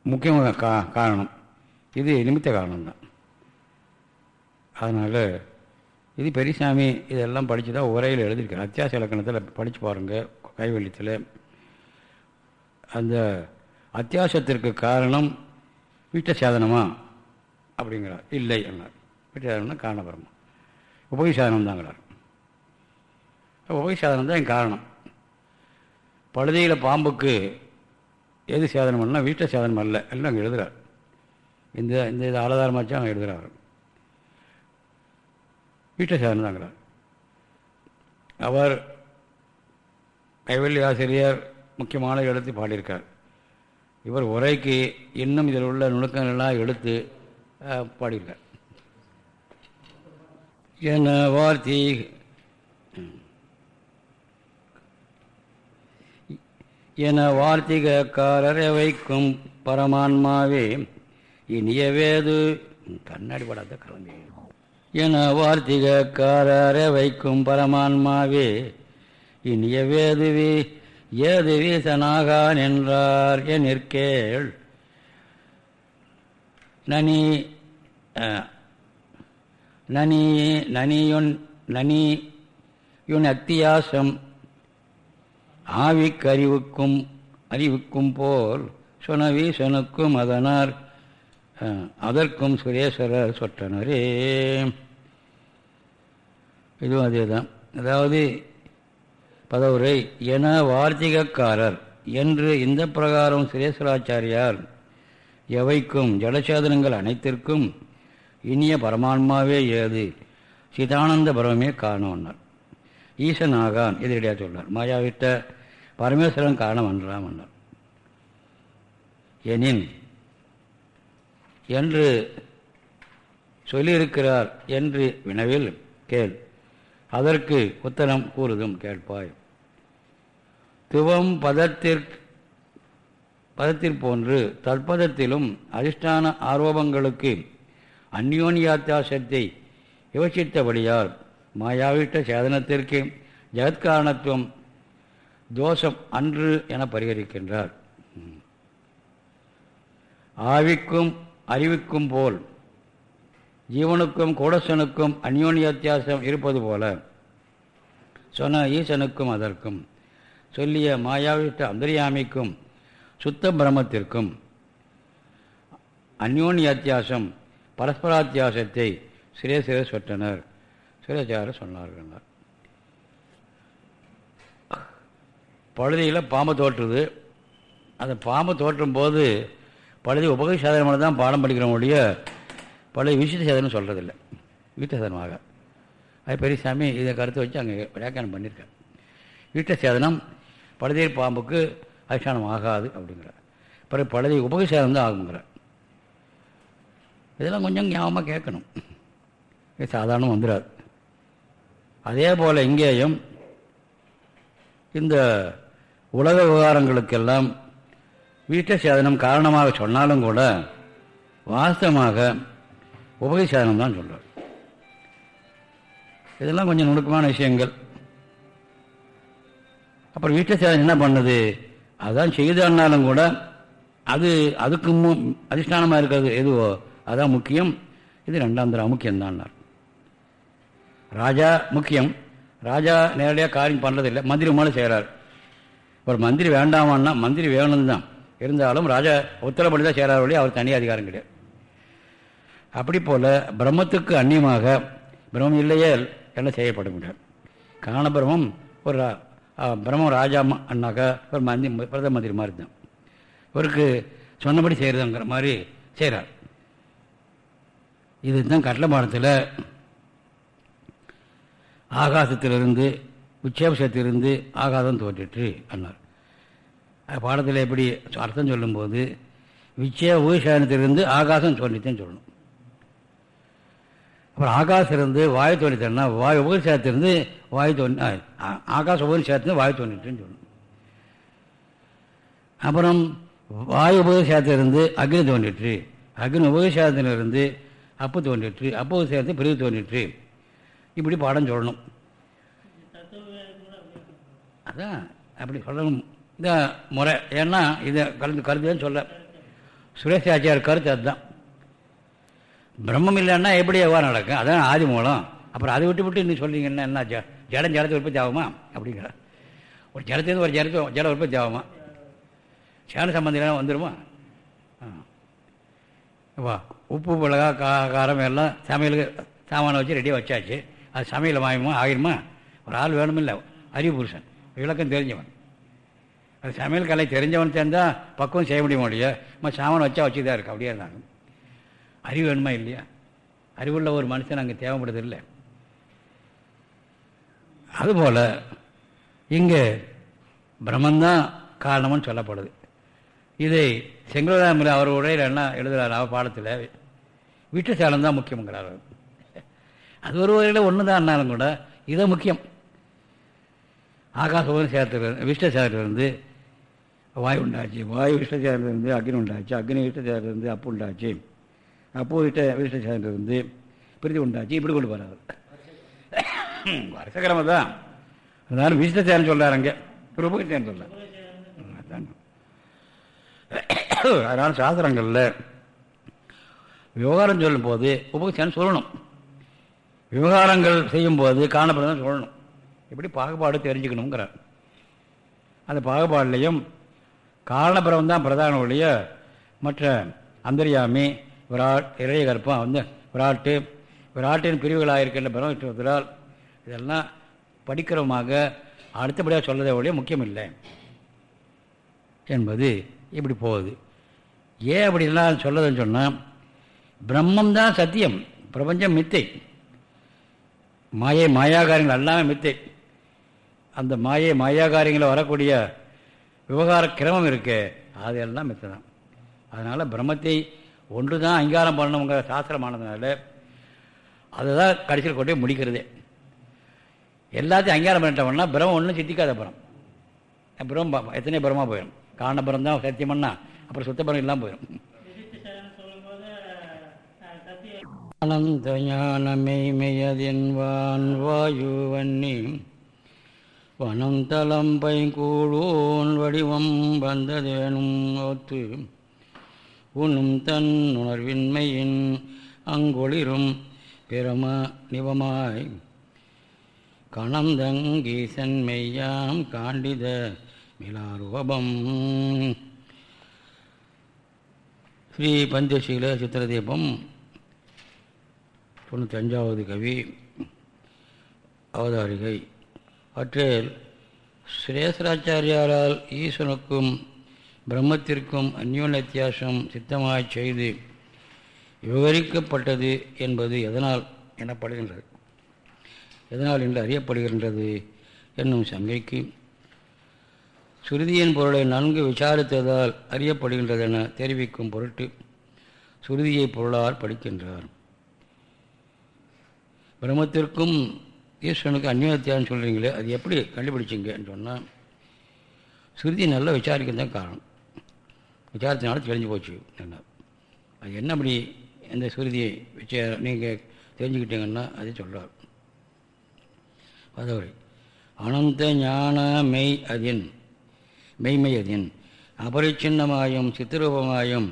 முக்கியமான கா காரணம். இது நிமித்த காரணம்தான். அதனால் இது பெரியசாமி இதெல்லாம் படித்து தான் உரையில் எழுதியிருக்காரு. அத்தியாச இலக்கணத்தில் படித்து பாருங்கள் கைவெளித்தில். அந்த அத்தியாசத்திற்கு காரணம் வீட்ட சாதனமா? அப்படிங்கிறார். இல்லை என்னார் வீட்ட சாதனம் காரணபரமா. உபகி சாதனம் தாங்கிறார் உபகி சாதனம் தான் என் காரணம். பழுதியில் பாம்புக்கு எது சேதனம் பண்ணால் வீட்டை சேதனம் அல்ல. எல்லாம் அங்கே எழுதுகிறார் இந்த இந்த இது ஆதாரமாச்சும் அவங்க எழுதுகிறார் வீட்டை சேதனம் தாங்கிறார் அவர் கைவல்லி ஆசிரியர் முக்கியமான எழுத்து பாடியிருக்கார். இவர் உரைக்கு இன்னும் இதில் உள்ள நுணுக்கங்கள்லாம் எடுத்து பாடியிருக்கார். என வார்த்தி என வார்த்திகக்காரரை வைக்கும் பரமான்மாவே இனியவேது கண்ணாடி படாத கலந்து என வார்த்திகக்காரரை வைக்கும் பரமான்மாவே இனியவேதுவே ஏது வீசனாகான் என்றார் எனிற்கேள். நனி நனி நனியுன் நனியுன் அத்தியாசம் ஆவிக்கறிவுக்கும் அறிவுக்கும் போல் சுனவி சொனுக்கும் அதனார் அதற்கும் சுரேஸ்வரர் சொட்டனரே இதுவும் அதே தான் அதாவது பதவுரை என வார்த்திகக்காரர் என்று இந்த பிரகாரம் சுரேஸ்வராச்சாரியார் எவைக்கும் ஜடசேதனங்கள் அனைத்திற்கும் இனிய பரமான்மாவே ஏது சிதானந்த பரமே காணோன்னார். ஈசன் ஆகான் எதிரடியாக சொல்றார். மாயாவிட்ட பரமேஸ்வரன் காரணம் அன்றாம் அண்ணார் எனின் என்று சொல்லியிருக்கிறார் என்று வினவில் கேள். அதற்கு உத்தரம் கூறுதும் கேட்பாய். துவம் பதத்திற்கு பதத்திற்போன்று தற்பதத்திலும் அதிஷ்டான ஆர்வபங்களுக்கு அந்யோன்யாத்தியாசத்தை யோசித்தபடியால் மாயாவிட்ட சேதனத்திற்கு ஜெகத்காரணத்துவம் தோஷம் அன்று என பரிகரிக்கின்றார். ஆவிக்கும் அறிவிக்கும் போல் ஜீவனுக்கும் கூடசனுக்கும் அந்யோன்ய வித்தியாசம் இருப்பது போல சொன்ன ஈசனுக்கும் அதற்கும் சொல்லிய மாயாவிட்ட அந்தரியாமிக்கும் சுத்த பிரமத்திற்கும் அந்யோன்ய அத்தியாசம் பரஸ்பராத்தியாசத்தை சிறே சிறை சொட்டனர் சிறைச்சார சொன்னார்கள் பழுதியில் பாம்பு தோற்றுது. அந்த பாம்பு தோற்றும் போது பழுதி உபக சாதனமான தான் பாடம் படிக்கிறோம் ஒழிய பழைய விசிட்ட சாதனம் சொல்கிறதில்ல வீட்ட சாதனமாக அது பெரியசாமி இதை கருத்தை வச்சு அங்கே வியாக்கியானம் பண்ணியிருக்கேன் வீட்ட சேதனம் பழுதியர் பாம்புக்கு அதிஷ்டானம் ஆகாது அப்படிங்கிற பிறகு பழுதி உபக சேதனம் தான் ஆகுங்கிற இதெல்லாம் கொஞ்சம் ஞாபகமாக கேட்கணும். இது சாதாரணம் வந்துடாது அதே போல் இங்கேயும் இந்த உலக விவகாரங்களுக்கெல்லாம் வீட்ட சேதனம் காரணமாக சொன்னாலும் கூட வாஸ்தவமாக உபகை சேதனம் தான் சொல்கிறார் இதெல்லாம் கொஞ்சம் நுணுக்கமான விஷயங்கள். அப்புறம் வீட்டை சேதனம் என்ன பண்ணுது? அதான் செய்தாலும் கூட அது அதுக்கு மு அதிஷ்டானமாக இருக்கிறது. எதுவோ? அதான் முக்கியம். இது ரெண்டாம் தர அமுக்கியம்தான் ராஜா முக்கியம். ராஜா நேரடியாக காரியம் பண்ணுறதில்லை மந்திரி மேலே செய்கிறார் ஒரு மந்திரி வேண்டாமான்னா மந்திரி வேணும் தான் இருந்தாலும் ராஜா உத்தரப்படி தான் செய்கிறார் வழி அவர் தனி அதிகாரம் கிடையாது. அப்படி போல் பிரம்மத்துக்கு அந்நியமாக பிரம்மம் இல்லையே என்ன செய்யப்பட முடியாது காணபிரமம் ஒரு பிரம்மம் ராஜா அண்ணாக்கா ஒரு மந்திரி பிரதம மந்திரி மாதிரி தான் இவருக்கு சொன்னபடி செய்கிறதுங்கிற மாதிரி செய்கிறார் இதுதான் கட்டளமானத்தில் ஆகாசத்திலிருந்து உச்சேபத்திலிருந்து ஆகாதம் தோற்றிற்று அண்ணார் பாடத்தில் எப்படி அர்த்தம் சொல்லும்போது விச்சே உபசானத்திலிருந்து ஆகாசம் தோன்றித்தேன்னு சொல்லணும். அப்புறம் ஆகாசிலிருந்து வாயு தோன்றித்தேன்னா வாயு உபகசேத்திலிருந்து வாயு தோன்றி ஆகாச உபகசேத்திலிருந்து வாயு தோன்றிட்டுன்னு சொல்லணும். அப்புறம் வாயு உபகசேத்திலிருந்து அக்னி தோன்றிற்று அக்னி உபகசேத்திலிருந்து அப்பு தோன்றிற்று அப்பு சேர்த்து பிரிவு தோன்றிற்று. இப்படி பாடம் சொல்லணும். அதான் அப்படி சொல்லணும். இந்த முறை ஏன்னா இதை கலந்து கருதுன்னு சொல்ல. சுரேஷ் ஆச்சியார் கருத்து அதுதான். பிரம்மம் இல்லைன்னா எப்படி எவ்வாறு நடக்கும்? அதான் ஆதி மூலம். அப்புறம் அதை விட்டு விட்டு இன்னும் சொல்றீங்கன்னா என்ன? ஜடம் ஜடத்தை உற்பத்தி ஆகுமா? அப்படிங்கிற ஒரு ஜலத்துலேருந்து ஒரு ஜலத்தை ஜட உற்பத்தி ஆகுமா? சேன சம்பந்தம் வந்துடுமா வா உப்பு மிளகா கா காரம் எல்லாம் சமையலுக்கு சாமானை வச்சு ரெடியாக வச்சாச்சு. அது சமையல் வாங்கிமா ஆகிருமா ஒரு ஆள் வேணுமில்ல. அறிவு புருஷன் விளக்கம் தெரிஞ்சவன். அது சமையல் கலை தெரிஞ்சவன் சேர்ந்தால் பக்குவம் செய்ய முடிய இல்லையா? நம்ம சாமான் வச்சா வச்சு தான் இருக்கு அப்படியே இருந்தாலும். அறிவு வேணுமா இல்லையா? அறிவுள்ள ஒரு மனுஷன் அங்கே தேவைப்படுது இல்லை. அதுபோல் இங்கே பிரம்மந்தான் காரணம்னு சொல்லப்படுது. இதை செங்கோதாமரை அவர் உடையில் என்ன எழுதுகிறார் அவர் பாடத்தில்? வீட்டு சேலம் தான் முக்கியங்கிறார் அது ஒரு வகையில் ஒன்று தான் கூட இதை முக்கியம். ஆகாசபோதம் சேர்த்துலேருந்து விஷ்ண சேர்த்துலேருந்து வாயு உண்டாச்சு வாயு விஷ்ண சேர்த்துலேருந்து அக்னி உண்டாச்சு அக்னி விஷ்ண சேர்த்துலேருந்து அப்பு உண்டாச்சு அப்போ விட்ட விஷ்ண சேர்த்துலேருந்து பிரிதி உண்டாச்சு இப்படி கொண்டு போகிறார் வருஷக்கிழமை தான் அதனால விஷ்ண சேரம் சொல்கிறார் அங்கே பிரபுகிட்டேன்னு சொல்ல அதான் அதனால் சாஸ்திரங்களில் விவகாரம் சொல்லும்போது உபகசேனம் சொல்லணும் விவகாரங்கள் செய்யும்போது காணப்படுதான் சொல்லணும் இப்படி பாகுபாடு தெரிஞ்சுக்கணுங்கிறார். அந்த பாகுபாடுலேயும் காரணபுரம் தான் பிரதான ஒழிய மற்ற அந்தரியாமி விராட் இறைய கற்பம் வந்து விராட்டு விராட்டின் பிரிவுகளாக இருக்கின்ற பிரம்மத்துவத்தினால் இதெல்லாம் படிக்கிறவமாக அடுத்தபடியாக சொல்லதை ஒழிய முக்கியம் இல்லை என்பது இப்படி போகுது. ஏன் அப்படிலாம் சொல்லதுன்னு சொன்னால் பிரம்மம் தான் சத்தியம் பிரபஞ்சம் மித்தை. மாயை மாயாகாரங்கள் எல்லாமே மித்தை. அந்த மாயை மாயா காரியங்களில் வரக்கூடிய விவகார கிரமம் இருக்கு. அதெல்லாம் மிச்சம் அதனால் பிரம்மத்தை ஒன்று தான் அங்கீகாரம் பண்ணணுங்க சாஸ்திரமானதுனால அதை தான் கடைசியில் கொண்டு முடிக்கிறதே. எல்லாத்தையும் அங்கீகாரம் பண்ணிட்டோம்னா பிரம்மம் ஒன்றும் சித்திக்காத பரம். பிரம்ம எத்தனையோ பிரமா போயிடும் காரணபுரம் தான் சத்தியம்னா அப்புறம் சுத்தபுரம் இல்லாமல் போயிடும் அனந்த ஞான மெய்மெயதின்வான் வாயு வன்னி வனந்தலம்பை கூழோன் வடிவம் வந்ததேனும் ஓத்து உண்ணும் தன் உணர்வின்மையின் அங்கொளிரும் பிரம நிவமாய். கணந்தங்கீசன் மெய்யாம் காண்டித மிலாரூபம் ஸ்ரீ பஞ்சசீல சித்திரதீபம் தொண்ணூத்தஞ்சாவது கவி அவதாரிகை. அவற்றில் சிரேசராச்சாரியாரால் ஈசனுக்கும் பிரம்மத்திற்கும் அந்யோன்ய வித்தியாசம் சித்தமாய் செய்து விவரிக்கப்பட்டது என்பது எதனால் எனப்படுகின்றது? எதனால் என்று அறியப்படுகின்றது என்னும் சங்கைக்கு சுருதியின் பொருளை நன்கு விசாரித்ததால் அறியப்படுகின்றது என தெரிவிக்கும் பொருட்டு சுருதியை பொருளால் படிக்கின்றார். பிரம்மத்திற்கும் ஈஸ்வரனுக்கு அந்நியத்தியான்னு சொல்கிறீங்களே அது எப்படி கண்டுபிடிச்சிங்கன்னு சொன்னால் ஸ்ருதி நல்லா விசாரிக்கிறதான் காரணம். விசாரத்தினால தெரிஞ்சு போச்சு என்ன அது என்ன அப்படி எந்த ஸ்ருதி விசா நீங்கள் தெரிஞ்சுக்கிட்டீங்கன்னா அது சொல்கிறார் பதவி. அனந்த ஞான மெய் அதின் மெய்மை அதின் அபரிச்சின்னமாயும் சித்திரூபமாயும்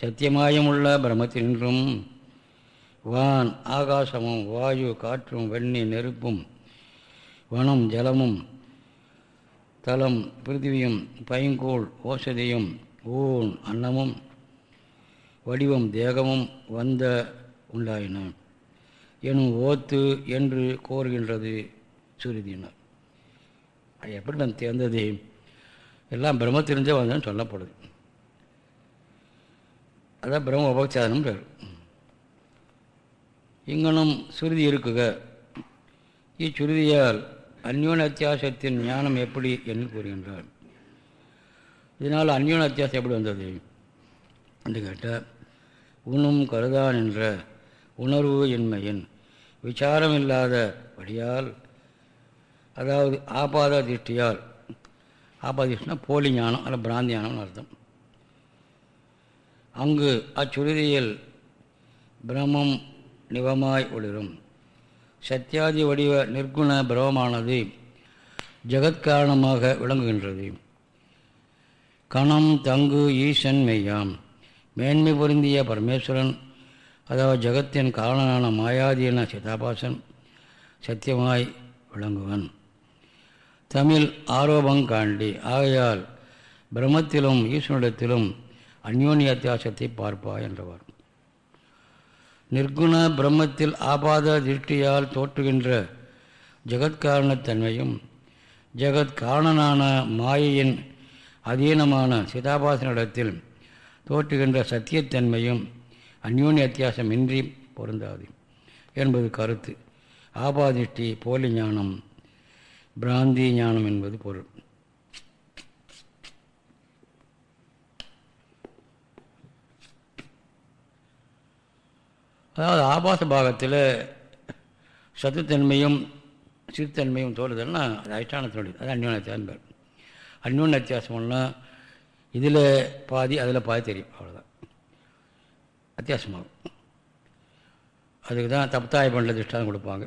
சத்தியமாயும் உள்ள பிரம்மத்தினின்றும் வான் ஆகாசமும் வாயு காற்றும் வெண்ணி நெருப்பும் வனம் ஜலமும் தலம் பிருத்திவியும் பைங்கோள் ஓசதியும் ஊன் அன்னமும் வடிவம் தேகமும் வந்த உண்டாயின. எனும் ஓத்து என்று கோருகின்றது சுருதியினர். அது எப்படி நான் தேர்ந்தது? எல்லாம் பிரம்மத்திலிருந்தே வந்தேன்னு சொல்லப்படுது. அதான் பிரம்ம உபச்சாதனம் பேர். இங்கனும் சுருதி இருக்குக. இச்சுருதியால் அந்யோன அத்தியாசத்தின் ஞானம் எப்படி என்று கூறுகின்றார். இதனால் அந்யோன அத்தியாசம் எப்படி வந்தது? என்று கேட்டால் உணும் கருதான் என்ற உணர்வு இன்மையின் விசாரமில்லாத வழியால் அதாவது ஆபாத திருஷ்டியால் ஆபாதிஷ்டினா போலி ஞானம் அல்ல பிராந்தி ஞானம்னு அர்த்தம். அங்கு அச்சுருதியில் பிரம்மம் நிவமாய் ஒளிரும். சத்தியாதி வடிவ நிர்குண பிரமமானது ஜகத்காரணமாக விளங்குகின்றது. கணம் தங்கு ஈசன் மெய்யாம். மேன்மை பொருந்திய பரமேஸ்வரன் அதாவது ஜகத்தின் காரணனான மாயாதீன சிதாபாசன் சத்தியமாய் விளங்குவன். தமிழ் ஆரோபங்காண்டி. ஆகையால் பிரம்மத்திலும் ஈஸ்வனிடத்திலும் அந்யோன்ய அத்தியாசத்தை பார்ப்பா என்றவர். நிர்குண பிரம்மத்தில் ஆபாத திருஷ்டியால் தோற்றுகின்ற ஜெகத்காரணத்தன்மையும் ஜெகத்காரணனான மாயையின் அதீனமான சிதாபாசனிடத்தில் தோற்றுகின்ற சத்தியத்தன்மையும் அந்யோன்ய அத்தியாசம் பொருந்தாது என்பது கருத்து. ஆபாதிஷ்டி போலி ஞானம் பிராந்தி ஞானம் என்பது பொருள். அதாவது ஆபாச பாகத்தில் சத்துத்தன்மையும் சிறுத்தன்மையும் தோறுதல்னா அது அதிஷ்டானத்தினுடைய அது அந்யோன்யத்தியான் பேர் அந்யோன்ய வித்தியாசம்னா இதில் பாதி அதில் பாதி தெரியும் அவ்வளோதான் வித்தியாசமாகும். அதுக்கு தான் தப்தாய பண்ட திஷ்டாந்தம் கொடுப்பாங்க.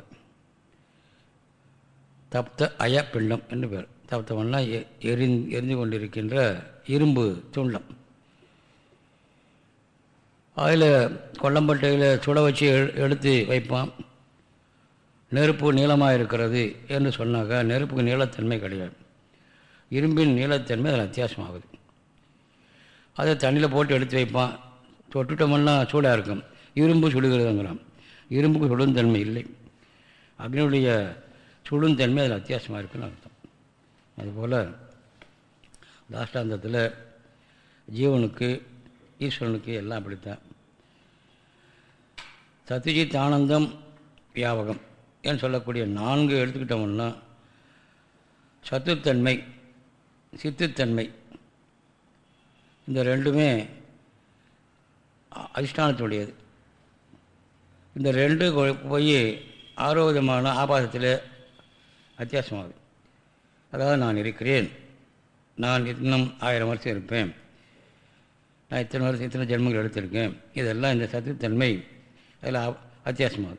தப்த அய பிண்டம் என்று பேர். தப்தம்னா எரி எரிந்து கொண்டிருக்கின்ற இரும்பு துண்டம். அதில் கொல்லம்பட்டையில் சுட வச்சு எடுத்து வைப்பான். நெருப்பு நீளமாக இருக்கிறது என்று சொன்னாக்கா நெருப்புக்கு நீளத்தன்மை கிடையாது. இரும்பின் நீளத்தன்மை அதில் வித்தியாசமாகுது அதை தண்ணியில் போட்டு எடுத்து வைப்பான். தொட்டுட்டோம்னா சூடாக இருக்கும். இரும்பு சுடுகிறதுங்கிறான். இரும்புக்கு சுடுந்தன்மை இல்லை. அக்னியுடைய சுடுந்தன்மை அதில் வித்தியாசமாக இருக்குன்னு அர்த்தம். அதுபோல் தாஷ்டாந்தத்தில் ஜீவனுக்கு ஈஸ்வரனுக்கு எல்லாம் அப்படித்தான். சத்யஜித் ஆனந்தம் வியாபகம் ஏன்னு சொல்லக்கூடிய நான்கு எடுத்துக்கிட்டோம்னா சத்துத்தன்மை சித்துத்தன்மை. இந்த ரெண்டுமே அ- அதிஷ்டானத்துடையது. இந்த ரெண்டு போய் ஆரோக்கியமான ஆபாசத்தில் வித்தியாசமாகுது. அதாவது நான் இருக்கிறேன். நான் இன்னும் ஆயிரம் வருஷம் இருப்பேன். நான் இத்தனை வருஷம் இத்தனை ஜென்மங்கள் எடுத்திருக்கேன். இதெல்லாம் இந்த சத்துத்தன்மை அதில் ஆ- வித்தியாசமாகுது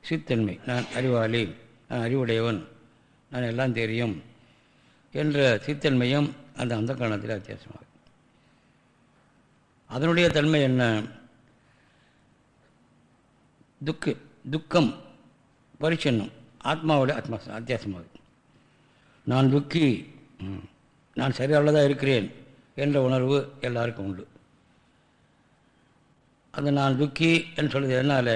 சித்தன்மை. நான் அறிவாளி. நான் அறிவுடையவன். நான் எல்லாம் தெரியும் என்ற சித்தன்மையும் அந்த அந்த காரணத்தில் வித்தியாசமாகுது அதனுடைய தன்மை என்ன? துக்கு துக்கம் பரிச்சன்னம். ஆத்மாவோட ஆத்மா வித்தியாசமாகுது நான் துக்கி நான் சரியானதாக இருக்கிறேன் என்ற உணர்வு எல்லாருக்கும் உண்டு. அந்த நான் துக்கி என்று சொல்வது என்னால்